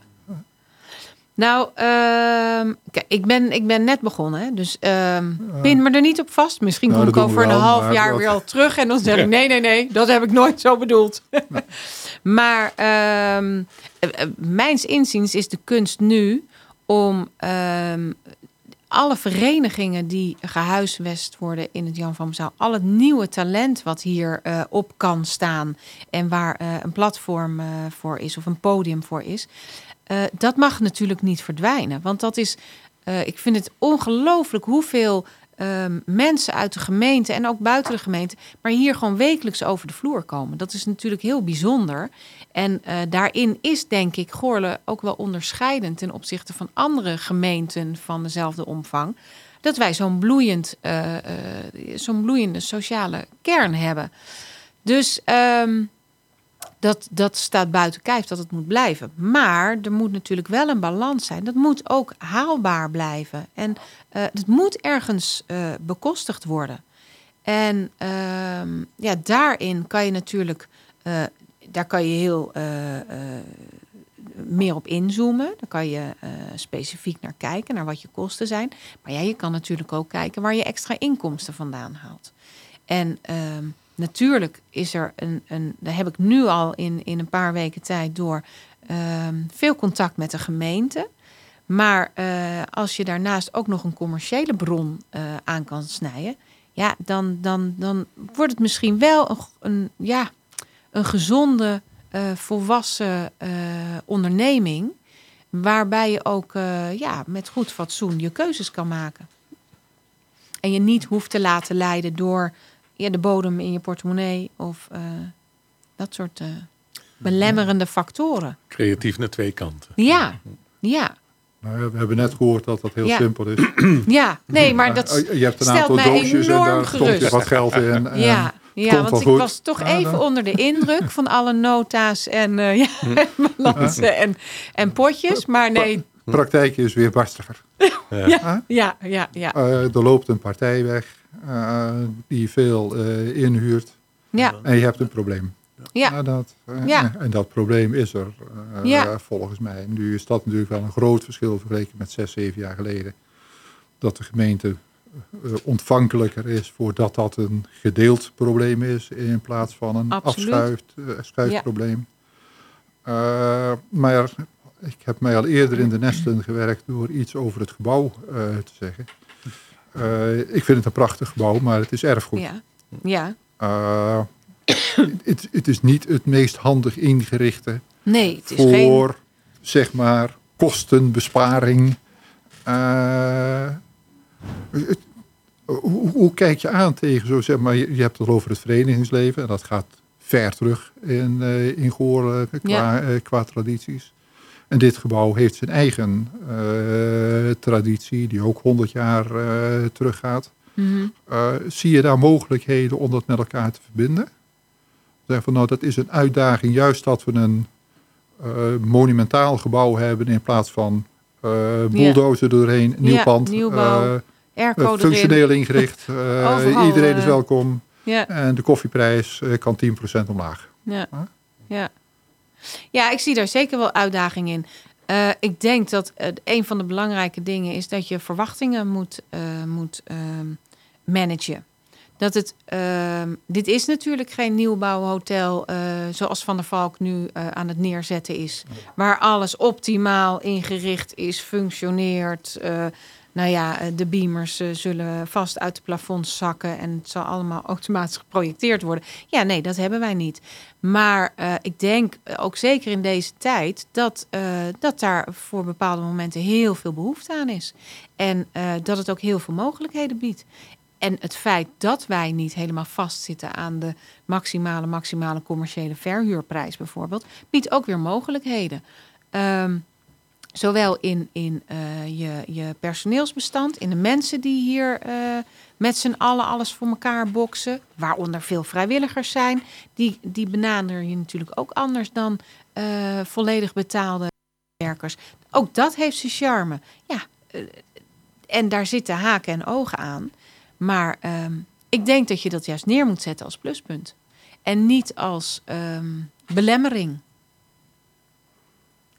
Nou, ehm, kijk, ik, ben, ik ben net begonnen, hè, dus ehm pin me er niet op vast. Misschien Nou, kom ik over een half jaar weer al terug en dan zeg ik nee, nee, nee, dat heb ik nooit zo bedoeld. Maar eh, mijns inziens is de kunst nu om ehm, alle verenigingen die gehuisvest worden in het Jan van Mouw, al het nieuwe talent wat hier eh, op kan staan en waar eh, een platform voor is of een podium voor is, dat mag natuurlijk niet verdwijnen. Want dat is, ik vind het ongelooflijk hoeveel ehm, mensen uit de gemeente en ook buiten de gemeente, maar hier gewoon wekelijks over de vloer komen. Dat is natuurlijk heel bijzonder. En eh, daarin is denk ik Goorle ook wel onderscheidend ten opzichte van andere gemeenten van dezelfde omvang. Dat wij zo'n bloeiend, eh, eh, zo'n bloeiende sociale kern hebben. Dus ehm, dat, dat staat buiten kijf dat het moet blijven. Maar er moet natuurlijk wel een balans zijn. Dat moet ook haalbaar blijven. En eh, het moet ergens eh, bekostigd worden. En ehm, ja, daarin kan je natuurlijk, eh, daar kan je heel meer op inzoomen. Daar kan je specifiek naar kijken, naar wat je kosten zijn. Maar ja, je kan natuurlijk ook kijken waar je extra inkomsten vandaan haalt. En ehm, natuurlijk is er een, een, daar heb ik nu al in, in een paar weken tijd door ehm, veel contact met de gemeente. Maar eh, als je daarnaast ook nog een commerciële bron eh, aan kan snijden, ja, dan, dan, dan wordt het misschien wel een, een, ja, een gezonde, eh, volwassen onderneming. Waarbij je ook ja, met goed fatsoen je keuzes kan maken. En je niet hoeft te laten leiden door ja, de bodem in je portemonnee of eh, dat soort eh, belemmerende factoren. Creatief naar twee kanten. Ja, ja, nou, we hebben net gehoord dat dat heel Ja. simpel is. ja. Nee, maar dat Eh, je hebt een stelt aantal mij doosjes en enorm daar stond weer gerust. wat geld in. En Ja, ja want ik goed. was toch Ja, even dan- onder de indruk van alle nota's en, eh ja, balansen en, en potjes. Maar nee, praktijk is weer barstiger. ja, ja, ja, ja. Eh, er loopt een partij weg die veel eh, inhuurt ja, en je hebt een probleem. ja. Nou, dat, eh, Ja. En dat probleem is er eh, Ja. volgens mij. Nu is dat natuurlijk wel een groot verschil vergeleken met zes, zeven jaar geleden. Dat de gemeente eh, ontvankelijker is voordat dat een gedeeld probleem is in plaats van een Absoluut. afschuift, eh, schuifprobleem. Eh, maar ik heb mij al eerder in de nesten gewerkt door iets over het gebouw eh, te zeggen. Eh, ik vind het een prachtig gebouw, maar het is erfgoed. ja. ja. Eh, het, het is niet het meest handig ingerichte Nee, het is voor, geen... zeg maar, kostenbesparing. Eh, het- hoe, hoe kijk je aan tegen zo, zeg maar, je, je hebt het over het verenigingsleven en dat gaat ver terug in, eh in Goorlen qua, eh, qua tradities. En dit gebouw heeft zijn eigen eh, traditie, die ook 100 jaar eh, teruggaat. Mhm. Eh, zie je daar mogelijkheden om dat met elkaar te verbinden? Zeg van nou, dat is een uitdaging, juist dat we een monumentaal gebouw hebben in plaats van bulldozer doorheen, nieuw Ja, pand, nieuwbouw, Airco erin. functioneel ingericht. Overal, iedereen is welkom Ja, en de koffieprijs kan 10% omlaag. ja. Ja, ik zie daar zeker wel uitdaging in. Eh, ik denk dat eh, een van de belangrijke dingen is dat je verwachtingen moet, eh, moet ehm, managen. Dat het, ehm, dit is natuurlijk geen nieuwbouwhotel zoals Van der Valk nu aan het neerzetten is. Waar alles optimaal ingericht is, functioneert. Nou ja, eh, de beamers eh, zullen vast uit de plafonds zakken en het zal allemaal automatisch geprojecteerd worden. Ja, nee, dat hebben wij niet. Maar eh, ik denk ook zeker in deze tijd dat, dat daar voor bepaalde momenten heel veel behoefte aan is. En dat het ook heel veel mogelijkheden biedt. en het feit dat wij niet helemaal vastzitten aan de maximale, maximale commerciële verhuurprijs bijvoorbeeld, biedt ook weer mogelijkheden. Ehm, zowel in, in eh, je, je personeelsbestand, in de mensen die hier eh, met z'n allen alles voor elkaar boksen, waaronder veel vrijwilligers zijn, die, die benader je natuurlijk ook anders dan eh, volledig betaalde werkers. Ook dat heeft zijn charme. Ja, en daar zitten haken en ogen aan. Maar ehm, ik denk dat je dat juist neer moet zetten als pluspunt. En niet als ehm, belemmering.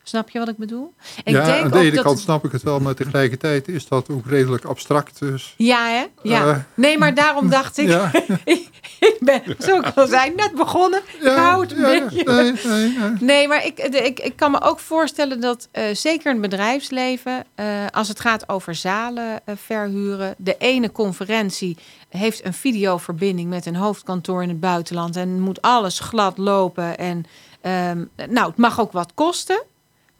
Snap je wat ik bedoel? Ik ja, denk aan de ene kant snap ik het wel, maar tegelijkertijd is dat ook redelijk abstract. Dus, Ja, hè? Ja. Eh, nee, maar daarom dacht ik... ja, ik ben, zoals ik al zei, net begonnen. ik hou het een ja, beetje... nee, nee, nee. Nee, maar ik, de- ik, ik kan me ook voorstellen dat eh, zeker in het bedrijfsleven, eh, als het gaat over zalen verhuren, de ene conferentie heeft een videoverbinding met een hoofdkantoor in het buitenland en moet alles glad lopen en ehm, nou, het mag ook wat kosten.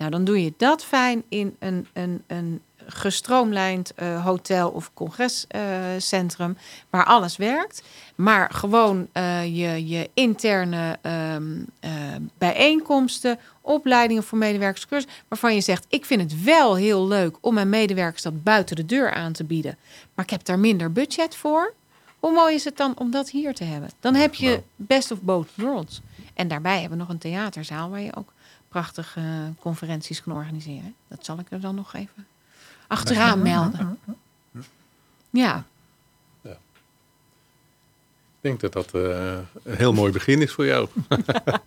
Nou, dan doe je dat fijn in een, een, een gestroomlijnd eh, hotel of congrescentrum waar alles werkt. Maar gewoon eh, je, je interne ehm, eh, bijeenkomsten, opleidingen voor medewerkers, cursus, waarvan je zegt: Ik vind het wel heel leuk om mijn medewerkers dat buiten de deur aan te bieden, maar ik heb daar minder budget voor. Hoe mooi is het dan om dat hier te hebben? Dan heb je best of both worlds. En daarbij hebben we nog een theaterzaal waar je ook prachtige eh, conferenties kan organiseren. Dat zal ik er dan nog even achteraan melden. Ja, Ik denk dat dat eh, een heel mooi begin is voor jou.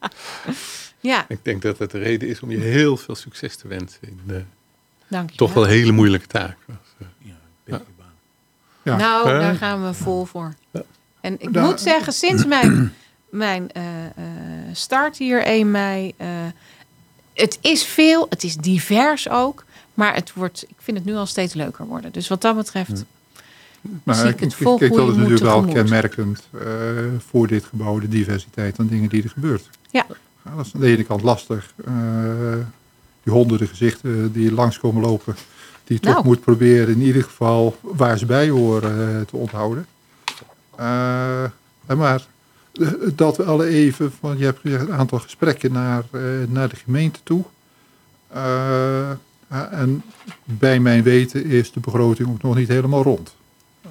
ja, Ik denk dat het de reden is om je heel veel succes te wensen in de dank je. toch wel hele moeilijke taak. Ja. Nou, daar gaan we vol voor. En ik Daar- moet zeggen, sinds mijn, mijn eh, eh, start hier 1 mei... eh, het is veel, het is divers ook. Maar het wordt, ik vind het nu al steeds leuker worden. Dus wat dat betreft... Maar zie ik het vol kijk, dat is natuurlijk wel kenmerkend eh, voor dit gebouw, de diversiteit aan dingen die er gebeurt. Ja. Ja, dat is aan de ene kant lastig. eh, die honderden gezichten die langskomen lopen, die je toch Nou. moet proberen in ieder geval waar ze bij horen eh, te onthouden. Maar dat wel even, want je hebt gezegd, een aantal gesprekken naar, eh, naar de gemeente toe. Eh, ja, en bij mijn weten is de begroting ook nog niet helemaal rond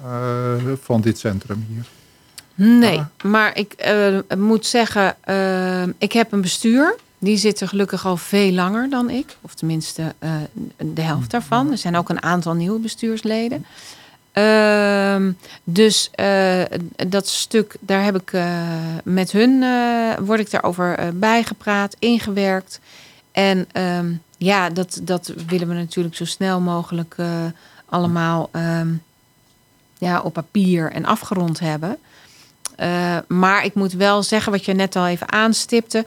eh, van dit centrum hier. Nee, Ah. maar ik eh, moet zeggen, eh, ik heb een bestuur. Die zit er gelukkig al veel langer dan ik. Of tenminste eh, de helft daarvan. Er zijn ook een aantal nieuwe bestuursleden. Ehm, dus eh, dat stuk, daar heb ik eh, met hun, eh, word ik daarover bijgepraat, ingewerkt. En ehm, ja, dat, dat willen we natuurlijk zo snel mogelijk allemaal ehm, ja, op papier en afgerond hebben. Maar ik moet wel zeggen, wat je net al even aanstipte,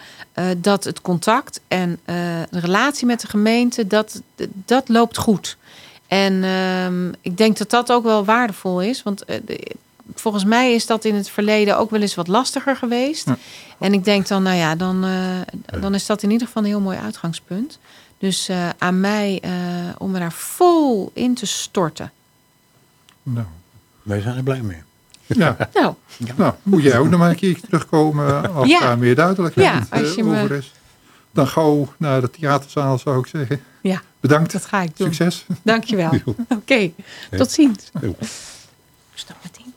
dat het contact en de relatie met de gemeente, dat, dat loopt goed. En ehm, ik denk dat dat ook wel waardevol is, want eh, de- volgens mij is dat in het verleden ook wel eens wat lastiger geweest. Ja. En ik denk dan, nou ja, dan, eh, dan is dat in ieder geval een heel mooi uitgangspunt. Dus eh, aan mij eh, om me daar vol in te storten. Nou, Wij zijn er blij mee. ja. Nou, nou, moet jij ook nog maar een keer terugkomen als Ja. daar meer duidelijkheid Ja, als je me- over is. Dan gauw naar de theaterzaal zou ik zeggen. ja, Bedankt, dat ga ik doen. succes. Dankjewel. Oké, tot ziens. Stap meteen.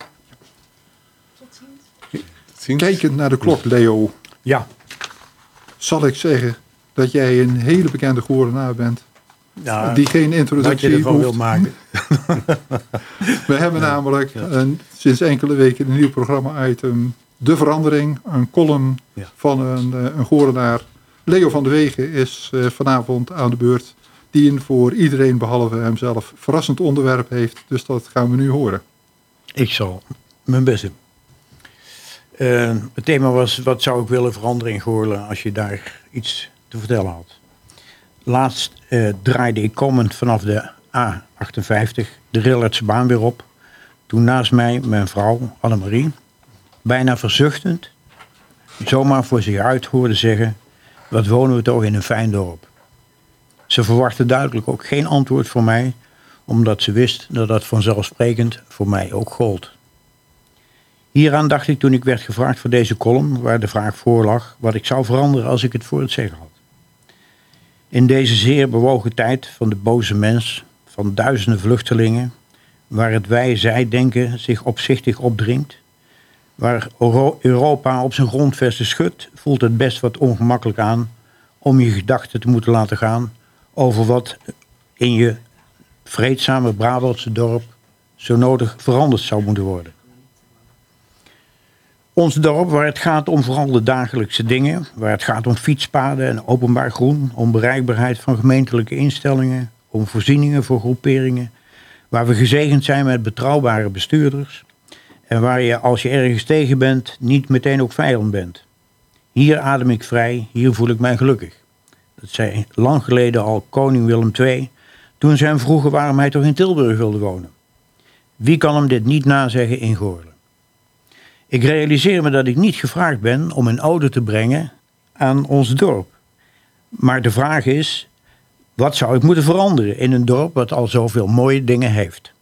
Tot ziens. Zien? Kijkend naar de klok, Leo, Ja, zal ik zeggen dat jij een hele bekende gorenaar bent. ja die geen wat je introductie ervan wil hoeft. maken. We hebben namelijk een, sinds enkele weken een nieuw programma-item. De Verandering, een column Ja. van een, eh, een. Leo van der Wegen is eh, vanavond aan de beurt. Die een voor iedereen behalve hemzelf verrassend onderwerp heeft. Dus dat gaan we nu horen. Ik zal mijn best doen. Eh, het thema was, wat zou ik willen veranderen in Goorlen als je daar iets te vertellen had. Laatst eh, draaide ik komend vanaf de A58 de Rillertse baan weer op. Toen naast mij mijn vrouw Annemarie, bijna verzuchtend, zomaar voor zich uit hoorde zeggen, wat wonen we toch in een fijn dorp. Ze verwachtte duidelijk ook geen antwoord van mij, omdat ze wist dat dat vanzelfsprekend voor mij ook gold. Hieraan dacht ik toen ik werd gevraagd voor deze column, waar de vraag voor lag, wat ik zou veranderen als ik het voor het zeggen had. In deze zeer bewogen tijd van de boze mens, van duizenden vluchtelingen, waar het wij-zij denken zich opzichtig opdringt, waar Euro- Europa op zijn grondvesten schudt, voelt het best wat ongemakkelijk aan om je gedachten te moeten laten gaan over wat in je vreedzame Brabantse dorp zo nodig veranderd zou moeten worden. Ons dorp, waar het gaat om vooral de dagelijkse dingen, waar het gaat om fietspaden en openbaar groen, om bereikbaarheid van gemeentelijke instellingen, om voorzieningen voor groeperingen, waar we gezegend zijn met betrouwbare bestuurders en waar je als je ergens tegen bent niet meteen ook vijand bent. Hier adem ik vrij, hier voel ik mij gelukkig. Dat zei lang geleden al koning Willem II, toen ze hem vroegen waarom hij toch in Tilburg wilde wonen. Wie kan hem dit niet nazeggen in Goorlen? Ik realiseer me dat ik niet gevraagd ben om een ode te brengen aan ons dorp. Maar de vraag is, wat zou ik moeten veranderen in een dorp wat al zoveel mooie dingen heeft?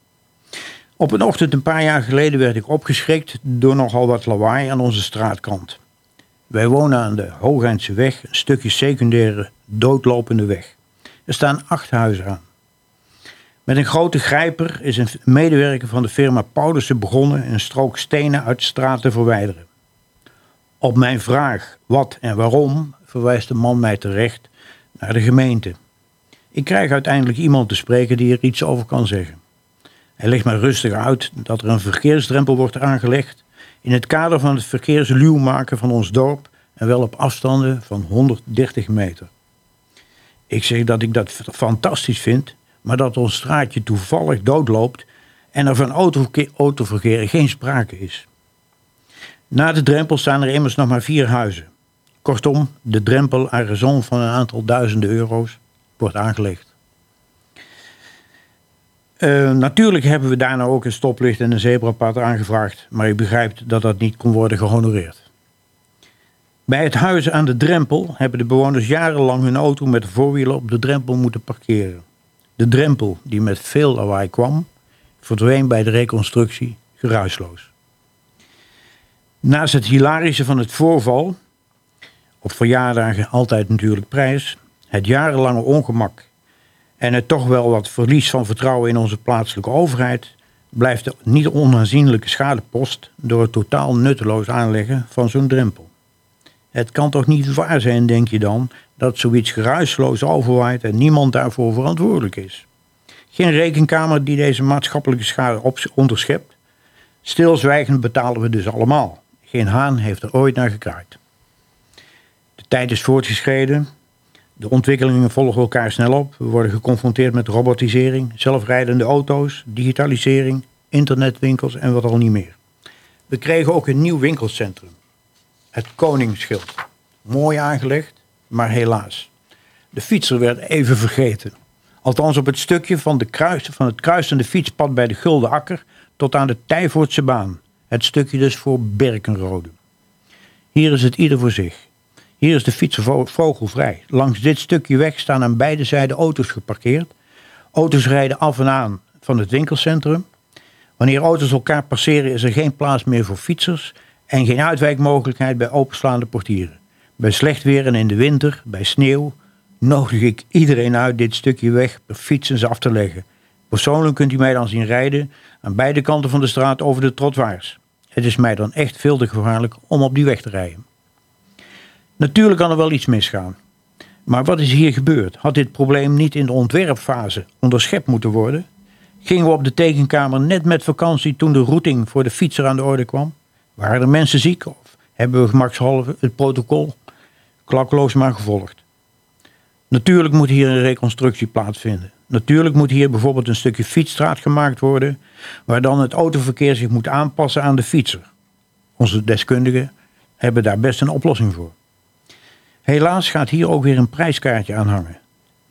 Op een ochtend een paar jaar geleden werd ik opgeschrikt door nogal wat lawaai aan onze straatkant. Wij wonen aan de Hooghendse weg, een stukje secundaire doodlopende weg. Er staan acht huizen aan. Met een grote grijper is een medewerker van de firma Paulussen begonnen een strook stenen uit de straat te verwijderen. Op mijn vraag wat en waarom verwijst de man mij terecht naar de gemeente. Ik krijg uiteindelijk iemand te spreken die er iets over kan zeggen. Hij legt mij rustig uit dat er een verkeersdrempel wordt aangelegd in het kader van het verkeersluw maken van ons dorp en wel op afstanden van 130 meter. Ik zeg dat ik dat fantastisch vind, maar dat ons straatje toevallig doodloopt en er van autoverkeer, geen sprake is. Na de drempel staan er immers nog maar vier huizen. Kortom, de drempel aan raison van een aantal duizenden euro's wordt aangelegd. Eh, natuurlijk hebben we daarna ook een stoplicht en een zebrapad aangevraagd, maar ik begrijp dat dat niet kon worden gehonoreerd. Bij het huis aan de drempel hebben de bewoners jarenlang hun auto met de voorwielen op de drempel moeten parkeren. De drempel, die met veel lawaai kwam, verdween bij de reconstructie geruisloos. Naast het hilarische van het voorval, op verjaardagen altijd natuurlijk prijs, het jarenlange ongemak en het toch wel wat verlies van vertrouwen in onze plaatselijke overheid, blijft de niet onaanzienlijke schadepost door het totaal nutteloos aanleggen van zo'n drempel. Het kan toch niet waar zijn, denk je dan, dat zoiets geruisloos overwaait en niemand daarvoor verantwoordelijk is. Geen rekenkamer die deze maatschappelijke schade onderschept. Stilzwijgend betalen we dus allemaal. Geen haan heeft er ooit naar gekraaid. De tijd is voortgeschreden. De ontwikkelingen volgen elkaar snel op. We worden geconfronteerd met robotisering, zelfrijdende auto's, digitalisering, internetwinkels en wat al niet meer. We kregen ook een nieuw winkelcentrum. Het Koningsschild. Mooi aangelegd, maar helaas. De fietser werd even vergeten. Althans op het stukje van, de van het kruisende fietspad bij de Gulden Akker tot aan de Tijvoortse baan. Het stukje dus voor Berkenrode. Hier is het ieder voor zich. Hier is de fietser vo- vogelvrij. Langs dit stukje weg staan aan beide zijden auto's geparkeerd. Auto's rijden af en aan van het winkelcentrum. Wanneer auto's elkaar passeren is er geen plaats meer voor fietsers en geen uitwijkmogelijkheid bij openslaande portieren. Bij slecht weer en in de winter, bij sneeuw, nodig ik iedereen uit dit stukje weg per fiets eens af te leggen. Persoonlijk kunt u mij dan zien rijden aan beide kanten van de straat over de trottoirs. Het is mij dan echt veel te gevaarlijk om op die weg te rijden. Natuurlijk kan er wel iets misgaan. Maar wat is hier gebeurd? Had dit probleem niet in de ontwerpfase onderschept moeten worden? Gingen we op de tekenkamer net met vakantie toen de routing voor de fietser aan de orde kwam? Waren er mensen ziek of hebben we gemakshalve het protocol klakloos maar gevolgd? Natuurlijk moet hier een reconstructie plaatsvinden. Natuurlijk moet hier bijvoorbeeld een stukje fietsstraat gemaakt worden, waar dan het autoverkeer zich moet aanpassen aan de fietser. Onze deskundigen hebben daar best een oplossing voor. Helaas gaat hier ook weer een prijskaartje aan hangen.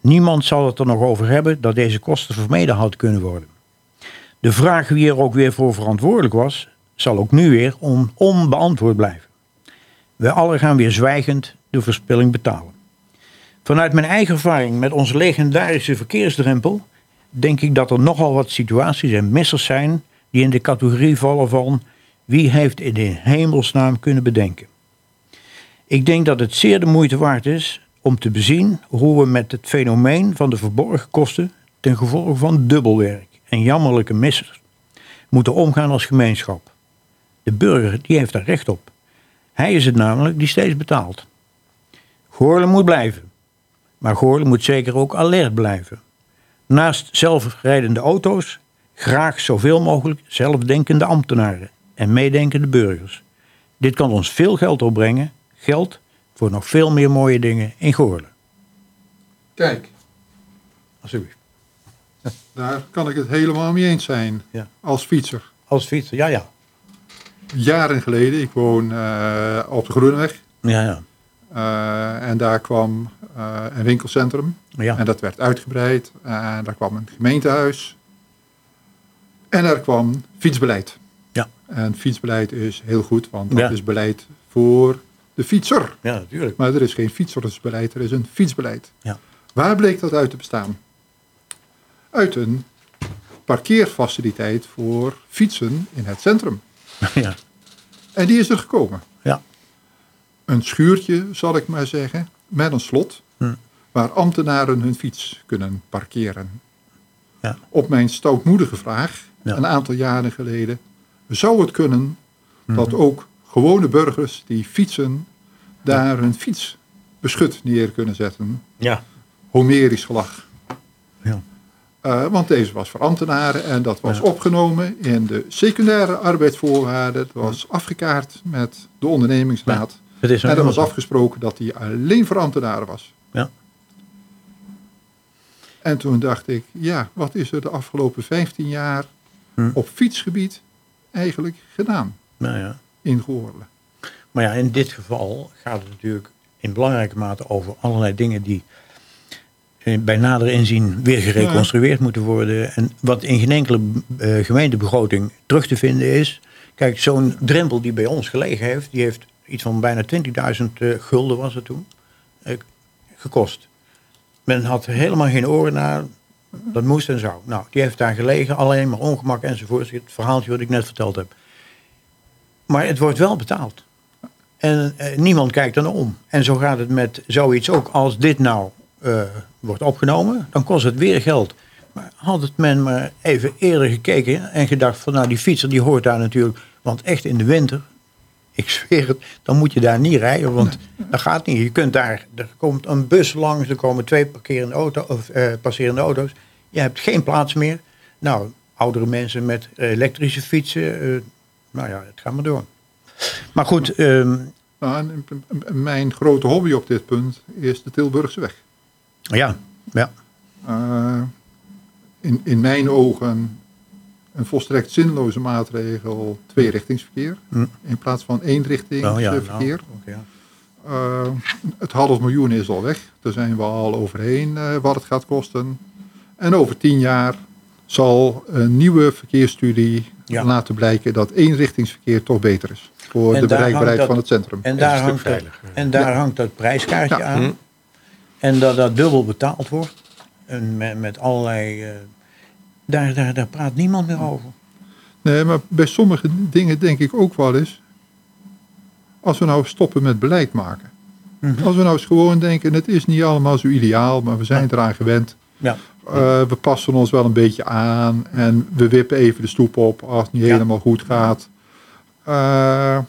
Niemand zal het er nog over hebben dat deze kosten vermeden had kunnen worden. De vraag wie er ook weer voor verantwoordelijk was, zal ook nu weer on- onbeantwoord blijven. Wij allen gaan weer zwijgend de verspilling betalen. Vanuit mijn eigen ervaring met onze legendarische verkeersdrempel denk ik dat er nogal wat situaties en missers zijn die in de categorie vallen van Wie heeft in hemelsnaam kunnen bedenken? Ik denk dat het zeer de moeite waard is om te bezien hoe we met het fenomeen van de verborgen kosten ten gevolge van dubbelwerk en jammerlijke missers moeten omgaan als gemeenschap. De burger die heeft daar recht op. Hij is het namelijk die steeds betaalt. Goorlen moet blijven. Maar Goorlen moet zeker ook alert blijven. Naast zelfrijdende auto's graag zoveel mogelijk zelfdenkende ambtenaren en meedenkende burgers. Dit kan ons veel geld opbrengen, geld voor nog veel meer mooie dingen in Goorlen. Kijk, Alsjeblieft. daar kan ik het helemaal mee eens zijn. Ja. Als fietser. Als fietser, ja, ja. Jaren geleden, ik woon eh, op de Groeneweg. Ja, ja. eh, en daar kwam eh, een winkelcentrum. ja. En dat werd uitgebreid. En daar kwam een gemeentehuis. En er kwam fietsbeleid. Ja. En fietsbeleid is heel goed, want dat Ja. is beleid voor de fietser. ja, natuurlijk. Maar er is geen fietsersbeleid, er is een fietsbeleid. Ja. Waar bleek dat uit te bestaan? Uit een parkeerfaciliteit voor fietsen in het centrum. Ja, En die is er gekomen. ja. Een schuurtje, zal ik maar zeggen, met een slot, Hm. waar ambtenaren hun fiets kunnen parkeren. Ja. Op mijn stoutmoedige vraag, Ja. een aantal jaren geleden, zou het kunnen dat Mhm. ook gewone burgers die fietsen, daar hun fiets beschut neer kunnen zetten. Ja. Homerisch gelach. Ja. Eh, want deze was voor ambtenaren en dat was Ja. opgenomen in de secundaire arbeidsvoorwaarden. Het was afgekaart met de ondernemingsraad. Het is En er was afgesproken dat die alleen voor ambtenaren was. Ja. En toen dacht ik, ja, wat is er de afgelopen 15 jaar Hm. op fietsgebied eigenlijk gedaan Nou ja. in Goorlen? Maar ja, in dit geval gaat het natuurlijk in belangrijke mate over allerlei dingen die bij nader inzien weer gereconstrueerd moeten worden. En wat in geen enkele eh, gemeentebegroting terug te vinden is. Kijk, zo'n drempel die bij ons gelegen heeft, die heeft iets van bijna 20.000 eh, gulden was het toen, eh, gekost. Men had helemaal geen oren naar, dat moest en zou. Nou, die heeft daar gelegen, alleen maar ongemak enzovoort. Het verhaaltje wat ik net verteld heb. Maar het wordt wel betaald. En eh, niemand kijkt naar om. En zo gaat het met zoiets ook. Als dit nou eh, wordt opgenomen, dan kost het weer geld. Maar had het men maar even eerder gekeken en gedacht van nou die fietser die hoort daar natuurlijk. Want echt in de winter, ik zweer het, dan moet je daar niet rijden. Want dat gaat niet. Je kunt daar, er komt een bus langs, er komen twee parkerende auto, of, eh, passerende auto's. Je hebt geen plaats meer. Nou, oudere mensen met elektrische fietsen, eh, nou ja, het gaat maar door. Maar goed, ehm, Nou, mijn grote hobby op dit punt is de Tilburgse weg. Ja, ja, Eh, in, in mijn ogen een volstrekt zinloze maatregel tweerichtingsverkeer. Hm. In plaats van eenrichtingsverkeer. oh ja, nou. Eh, het half miljoen is al weg. Daar zijn we al overheen eh, wat het gaat kosten. En over tien jaar zal een nieuwe verkeersstudie Ja. laten blijken dat eenrichtingsverkeer toch beter is. Voor En de bereikbaarheid dat- van het centrum. En daar, hangt dat, veiliger. en daar hangt dat prijskaartje Ja. aan. En dat dat dubbel betaald wordt. En met, met allerlei... eh, daar, daar, daar praat niemand meer over. Nee, maar bij sommige dingen denk ik ook wel eens. Als we nou stoppen met beleid maken. Mhm. Als we nou eens gewoon denken, het is niet allemaal zo ideaal, maar we zijn eraan gewend. Ja. Eh, we passen ons wel een beetje aan en we wippen even de stoep op als het niet Ja. helemaal goed gaat. Eh,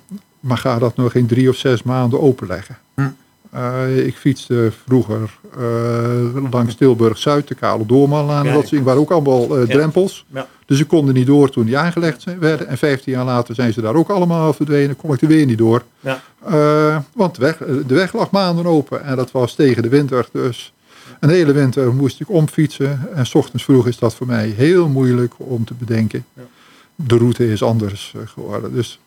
maar ga dat nog in drie of zes maanden openleggen. Eh, ik fietste vroeger eh, langs Tilburg-Zuid, de Kale Doormanlaan en Kijk. dat dingen, waren ook allemaal eh, drempels. Ja. Dus ze konden niet door toen die aangelegd werden. En 15 jaar later zijn ze daar ook allemaal verdwenen, kon ik er weer niet door. Ja. Want de weg, de weg lag maanden open en dat was tegen de winter. Dus een hele winter moest ik omfietsen. En s ochtends vroeg is dat voor mij heel moeilijk om te bedenken. De route is anders geworden. Dus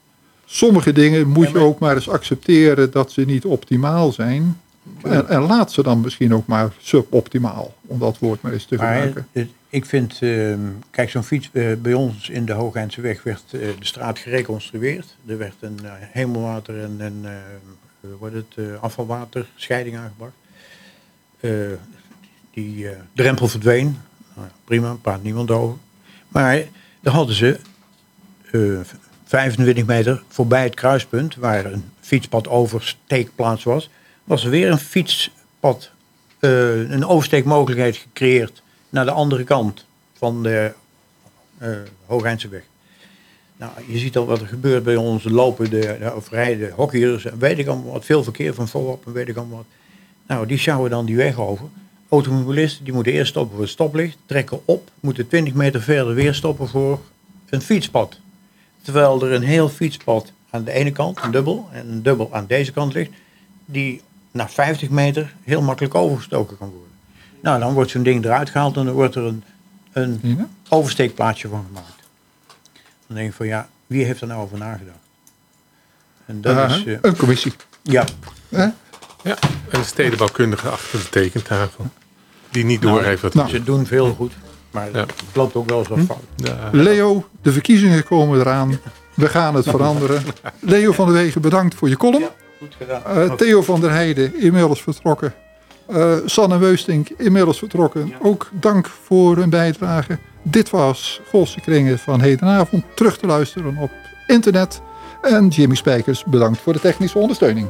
sommige dingen moet je ook maar eens accepteren dat ze niet optimaal zijn. En, en laat ze dan misschien ook maar suboptimaal, om dat woord maar eens te gebruiken. het- ik vind, ehm, kijk, zo'n fiets eh, bij ons in de Hoogheindse weg werd eh, de straat gereconstrueerd. Er werd een eh, hemelwater en een eh, wordt het, eh, afvalwaterscheiding aangebracht. Eh, die eh, drempel verdween. Nou, prima, praat niemand over. Maar daar hadden ze eh, 25 meter voorbij het kruispunt, waar een fietspad oversteekplaats was, was er weer een fietspad, eh, een oversteekmogelijkheid gecreëerd naar de andere kant van de uh. Nou, je ziet al wat er gebeurt bij ons lopen, de, de, of rijden, hockeyers, en weet ik allemaal wat, veel verkeer van voorop en weet ik allemaal wat. Nou, die sjouwen dan die weg over. Automobilisten die moeten eerst stoppen voor het stoplicht, trekken op, moeten 20 meter verder weer stoppen voor een fietspad. Terwijl er een heel fietspad aan de ene kant, een dubbel, en een dubbel aan deze kant ligt, die na 50 meter heel makkelijk overgestoken kan worden. Nou, dan wordt zo'n ding eruit gehaald en dan wordt er een, een Ja. oversteekplaatsje van gemaakt. Dan denk ik van ja, wie heeft er nou over nagedacht? En dat is, eh, een commissie. ja? Ja, en de stedenbouwkundige achter de tekentafel. Die niet Nou, doorheeft wat nou. ze doen veel goed, maar Ja. het loopt ook wel eens wat Hm? fout. Ja, Leo, de verkiezingen komen eraan. We gaan het veranderen. Leo van der Wegen, bedankt voor je column. Goed gedaan. Eh, Theo van der Heijden, inmiddels vertrokken. Eh, Sanne Weustink, inmiddels vertrokken. Ook dank voor hun bijdrage. Dit was Golse Kringen van hedenavond. Terug te luisteren op internet. En Jimmy Spijkers, bedankt voor de technische ondersteuning.